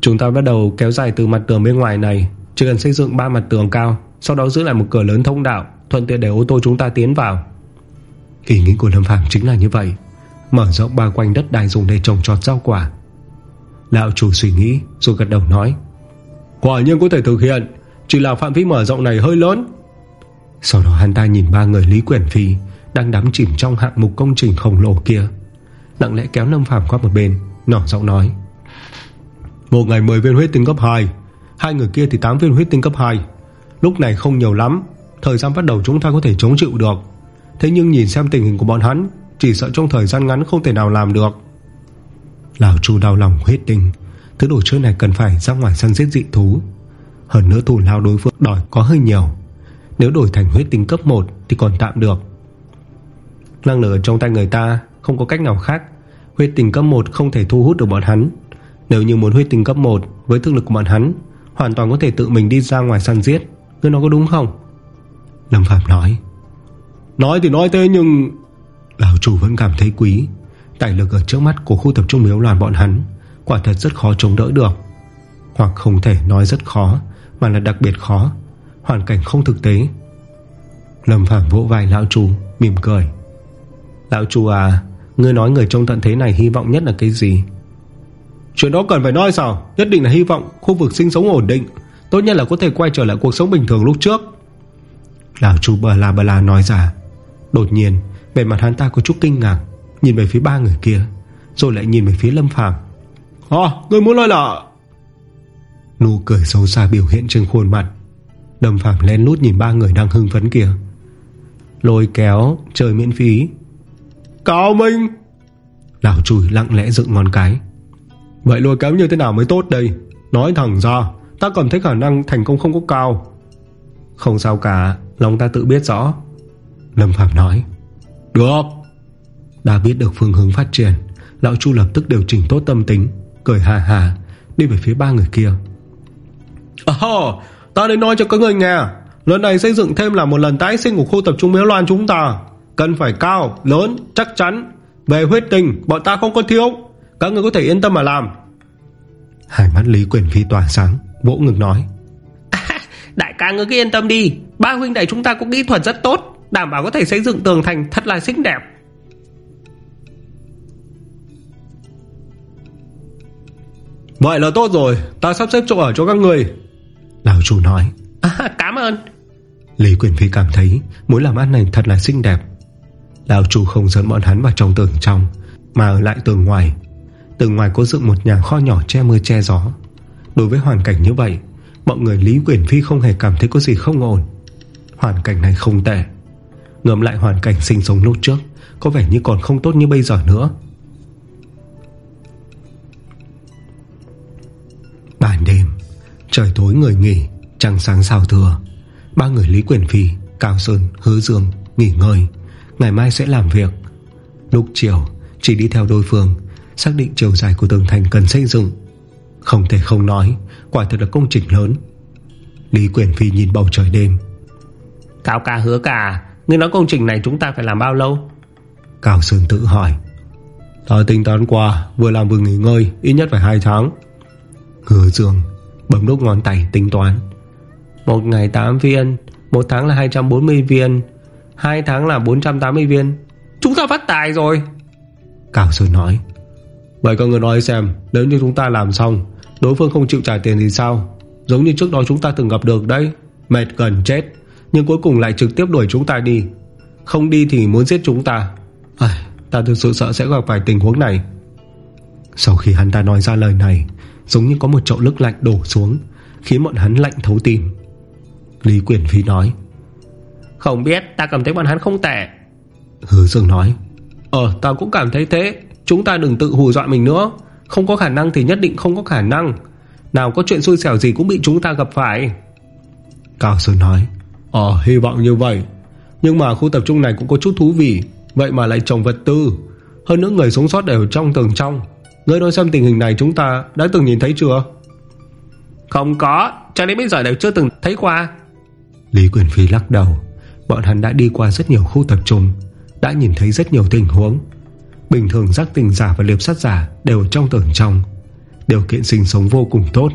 Chúng ta bắt đầu kéo dài từ mặt tường bên ngoài này, Chỉ cần xây dựng ba mặt tường cao, Sau đó giữ lại một cửa lớn thông đạo, Thuận tiện để ô tô chúng ta tiến vào. Ý nghĩ của Lâm Phạm chính là như vậy. Mở rộng ba quanh đất đai dùng để trồng trọt rau quả. Lão chủ suy nghĩ, Rồi gật đầu nói, Quả nhiên có thể thực hiện, Chỉ là phạm vi mở rộng này hơi lớn. Sau đó hắn ta nhìn ba người Lý Quyển Phi Đang đắm chìm trong hạng mục công trình khổng lồ kia. Lặng lẽ kéo Lâm Phàm qua một bên, Nhỏ giọng nói, Một ngày 10 viên huyết tinh cấp 2 Hai người kia thì 8 viên huyết tinh cấp 2 Lúc này không nhiều lắm, Thời gian bắt đầu chúng ta có thể chống chịu được. Thế nhưng nhìn xem tình hình của bọn hắn, Chỉ sợ trong thời gian ngắn không thể nào làm được. Lào chu đau lòng huyết tinh, Thứ đồ chơi này cần phải ra ngoài săn giết dị thú. Hơn nữa thủ lao đối phương đòi có hơi nhiều. Nếu đổi thành huyết tinh cấp 1 Thì còn tạm được. Năng lực trong tay người ta Không có cách nào khác. Huyết tinh cấp 1 không thể thu hút được bọn hắn. Nếu như muốn huyết tinh cấp 1 Với thực lực của bọn hắn, Hoàn toàn có thể tự mình đi ra ngoài săn giết. Ngươi nói có đúng không? Lâm Phạm nói. Nói thì nói thế nhưng Lão chủ vẫn cảm thấy quý. Tài lực ở trước mắt của khu tập trung miếu loạn bọn hắn Quả thật rất khó chống đỡ được. Hoặc không thể nói rất khó, Mà là đặc biệt khó. Hoàn cảnh không thực tế. Lâm Phạm vỗ vai lão chú Mỉm cười. Lão chú à Ngươi nói người trong tận thế này hy vọng nhất là cái gì? Chuyện đó cần phải nói sao? Nhất định là hy vọng khu vực sinh sống ổn định, Tốt nhất là có thể quay trở lại cuộc sống bình thường lúc trước. Lão chú bờ la bờ la nói ra. Đột nhiên Về mặt hắn ta có chút kinh ngạc, Nhìn về phía ba người kia, Rồi lại nhìn về phía Lâm Phàm. À người muốn nói là Nụ cười xấu xa biểu hiện trên khuôn mặt. Lâm Phàm lên lút nhìn ba người đang hưng phấn kia. Lôi kéo Chơi miễn phí. Cao Minh Lão chùi lặng lẽ dựng ngón cái. Vậy lôi kéo như thế nào mới tốt đây? Nói thẳng ra Ta cảm thấy khả năng thành công không có cao. Không sao cả Lòng ta tự biết rõ. Lâm Phạm nói. Được. Đã biết được phương hướng phát triển Lão Chu lập tức điều chỉnh tốt tâm tính Cười hà hà Đi về phía ba người kia. À, Ta đến nói cho các người nghe Lần này xây dựng thêm là một lần tái sinh của khu tập trung Miếu Loan chúng ta. Cần phải cao, lớn, chắc chắn. Về huyết tình, bọn ta không có thiếu. Các người có thể yên tâm mà làm. Hai mắt Lý Quyền Phi tỏa sáng Vỗ ngực nói. À, <laughs> Đại ca ngươi cứ yên tâm đi. Ba huynh đệ chúng ta có kỹ thuật rất tốt Đảm bảo có thể xây dựng tường thành thật là xinh đẹp. Vậy là tốt rồi. Ta sắp xếp chỗ ở cho các người Lão chủ nói. À, Cảm ơn. Lý Quyền Phi cảm thấy Mối làm ăn này thật là xinh đẹp. Lão chủ không dẫn bọn hắn vào trong tường trong Mà ở lại tường ngoài. Tường ngoài có dựng một nhà kho nhỏ che mưa che gió. Đối với hoàn cảnh như vậy Mọi người Lý Quyền Phi không hề cảm thấy có gì không ổn. Hoàn cảnh này không tệ. Ngầm lại hoàn cảnh sinh sống lúc trước Có vẻ như còn không tốt như bây giờ nữa. Ban đêm Trời tối người nghỉ Trăng sáng sao thừa. Ba người Lý Quyền Phi Cao Sơn, Hứa Dương Nghỉ ngơi. Ngày mai sẽ làm việc. Lúc chiều Chỉ đi theo đối phương Xác định chiều dài của tường thành cần xây dựng. Không thể không nói Quả thật là công trình lớn. Lý Quyền Phi nhìn bầu trời đêm. Cao ca hứa cả Ngươi nói công trình này chúng ta phải làm bao lâu? Cao Sơn tự hỏi. Ta tính toán qua Vừa làm vừa nghỉ ngơi Ít nhất phải 2 tháng. Hứa Dương Bấm đốt ngón tay tính toán. Một ngày 8 viên Một tháng là 240 viên Hai tháng là 480 viên. Chúng ta phát tài rồi. Cao Sơn nói. Vậy các người nói xem Nếu như chúng ta làm xong Đối phương không chịu trả tiền thì sao? Giống như trước đó chúng ta từng gặp được đấy Mệt gần chết Nhưng cuối cùng lại trực tiếp đuổi chúng ta đi. Không đi thì muốn giết chúng ta. À, Ta thực sự sợ sẽ gặp phải tình huống này. Sau khi hắn ta nói ra lời này Giống như có một chậu nước lạnh đổ xuống Khiến bọn hắn lạnh thấu tim. Lý Quyền Phi nói Không biết ta cảm thấy bọn hắn không tệ. Hứa Dương nói Ờ ta cũng cảm thấy thế. Chúng ta đừng tự hù dọa mình nữa. Không có khả năng thì nhất định không có khả năng. Nào có chuyện xui xẻo gì cũng bị chúng ta gặp phải. Cao Sơn nói Ờ hy vọng như vậy. Nhưng mà khu tập trung này cũng có chút thú vị. Vậy mà lại trồng vật tư. Hơn nữa người sống sót đều trong tường trong Ngươi nói xem tình hình này chúng ta đã từng nhìn thấy chưa? Không có Cho đến bây giờ đều chưa từng thấy qua. Lý Quyền Phi lắc đầu. Bọn hắn đã đi qua rất nhiều khu tập trung Đã nhìn thấy rất nhiều tình huống. Bình thường giác tình giả và liệp sát giả Đều trong tường trong. Điều kiện sinh sống vô cùng tốt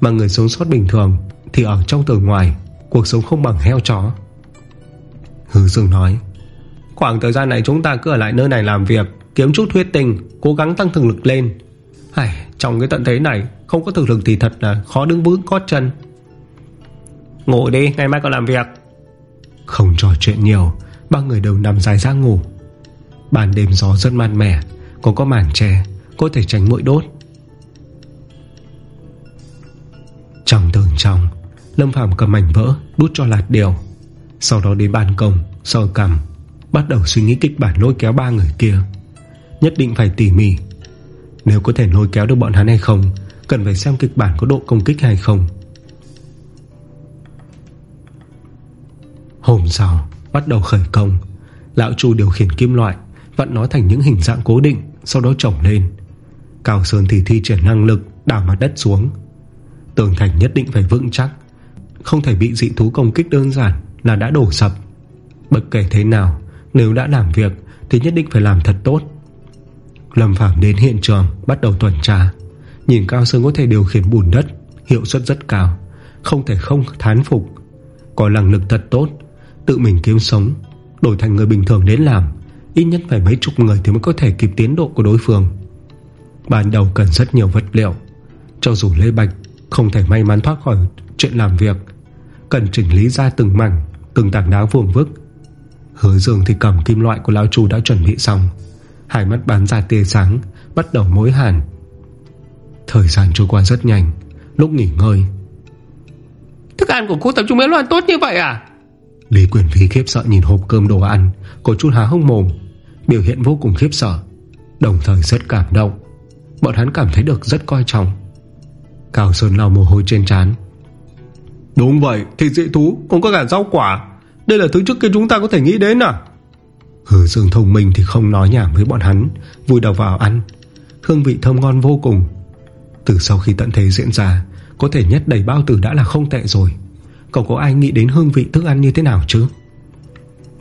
Mà người sống sót bình thường Thì ở trong tường ngoài Cuộc sống không bằng heo chó. Hư Dương nói Khoảng thời gian này chúng ta cứ ở lại nơi này làm việc Kiếm chút huyết tình Cố gắng tăng thực lực lên. Ai, Trong cái tận thế này Không có thực lực thì thật là khó đứng vững cót chân. Ngủ đi Ngày mai còn làm việc. Không trò chuyện nhiều Ba người đều nằm dài ra ngủ. Ban đêm gió rất mát mẻ Còn có màn tre Có thể tránh mũi đốt. Trong tường trong Lâm Phàm cầm mảnh vỡ Đút cho lạt điều. Sau đó đến ban công Sờ cầm Bắt đầu suy nghĩ kịch bản lôi kéo ba người kia. Nhất định phải tỉ mỉ. Nếu có thể lôi kéo được bọn hắn hay không, Cần phải xem kịch bản có độ công kích hay không. Hôm sau, Bắt đầu khởi công, Lão Chu điều khiển kim loại, Vặn nó thành những hình dạng cố định, Sau đó trồng lên. Cao Sơn thì thi triển năng lực đào mặt đất xuống. Tường thành nhất định phải vững chắc, Không thể bị dị thú công kích đơn giản Là đã đổ sập. Bất kể thế nào, Nếu đã làm việc thì nhất định phải làm thật tốt. Lâm Phàm đến hiện trường, Bắt đầu tuần tra. Nhìn Cao Sơn có thể điều khiển bùn đất, Hiệu suất rất cao, Không thể không thán phục. Có năng lực thật tốt, Tự mình kiếm sống, Đổi thành người bình thường đến làm, Ít nhất phải mấy chục người thì mới có thể kịp tiến độ của đối phương. Ban đầu cần rất nhiều vật liệu, Cho dù Lê Bạch Không thể may mắn thoát khỏi chuyện làm việc, Cần chỉnh lý ra từng mảnh, Từng tảng đá vuông vức. Hứa dương thì cầm kim loại của Lão Chu đã chuẩn bị xong. Hai mắt bán ra tia sáng Bắt đầu mối hàn. Thời gian trôi qua rất nhanh Lúc nghỉ ngơi. Thức ăn của cô tập trung Mễ Loan tốt như vậy à? Lý Quyền Phi khiếp sợ nhìn hộp cơm đồ ăn Có chút há hông mồm Biểu hiện vô cùng khiếp sợ Đồng thời rất cảm động. Bọn hắn cảm thấy được rất coi trọng. Cao Sơn lau mồ hôi trên trán. Đúng vậy Thịt dị thú cũng có cả rau quả. Đây là thứ trước kia chúng ta có thể nghĩ đến à Hứa dương thông minh thì không nói nhảm với bọn hắn, Vui đầu vào ăn. Hương vị thơm ngon vô cùng. Từ sau khi tận thế diễn ra, Có thể nhất đầy bao tử đã là không tệ rồi. Cậu có ai nghĩ đến hương vị thức ăn như thế nào chứ?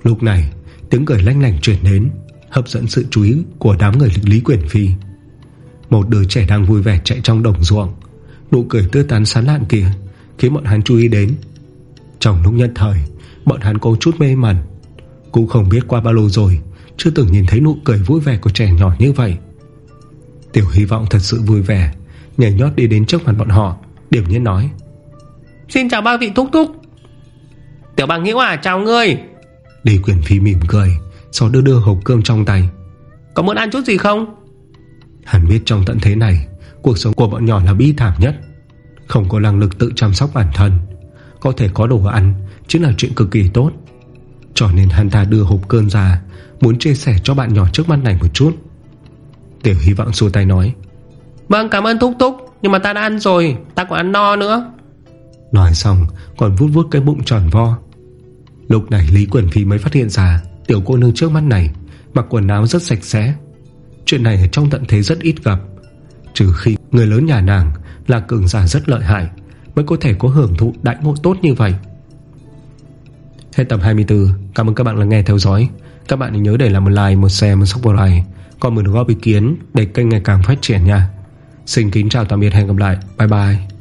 Lúc này, Tiếng cười lanh lành chuyển đến, Hấp dẫn sự chú ý của đám người Lý Quyển Phi. Một đứa trẻ đang vui vẻ chạy trong đồng ruộng. Nụ cười tươi tắn sán lạn kia Khiến bọn hắn chú ý đến. Trong lúc nhất thời, Bọn hắn có chút mê mẩn. Cũng không biết qua bao lâu rồi Chưa từng nhìn thấy nụ cười vui vẻ của trẻ nhỏ như vậy. Tiểu hy vọng thật sự vui vẻ Nhảy nhót đi đến trước mặt bọn họ Điểm nhiên nói. Xin chào ba vị thúc thúc. Tiểu bằng Hiễu à chào ngươi. Lý Quyền Phi mỉm cười Sau đưa đưa hộp cơm trong tay. Có muốn ăn chút gì không? Hắn biết trong tận thế này Cuộc sống của bọn nhỏ là bi thảm nhất. Không có năng lực tự chăm sóc bản thân Có thể có đồ ăn Chính là chuyện cực kỳ tốt Cho nên hắn ta đưa hộp cơm ra Muốn chia sẻ cho bạn nhỏ trước mắt này một chút. Tiểu hy vọng xua tay nói Vâng cảm ơn thúc thúc Nhưng mà ta đã ăn rồi Ta còn ăn no nữa. Nói xong còn vút vút cái bụng tròn vo. Lúc này Lý Quẩn Phi mới phát hiện ra Tiểu cô nương trước mắt này Mặc quần áo rất sạch sẽ. Chuyện này ở trong tận thế rất ít gặp Trừ khi người lớn nhà nàng Là cường giả rất lợi hại Mới có thể có hưởng thụ đại ngộ tốt như vậy Hết tập 24 Cảm ơn các bạn đã nghe theo dõi. Các bạn nhớ để lại một like, một share, một subscribe. Còn một góp ý kiến để kênh ngày càng phát triển nha. Xin kính chào tạm biệt. Hẹn gặp lại. Bye bye.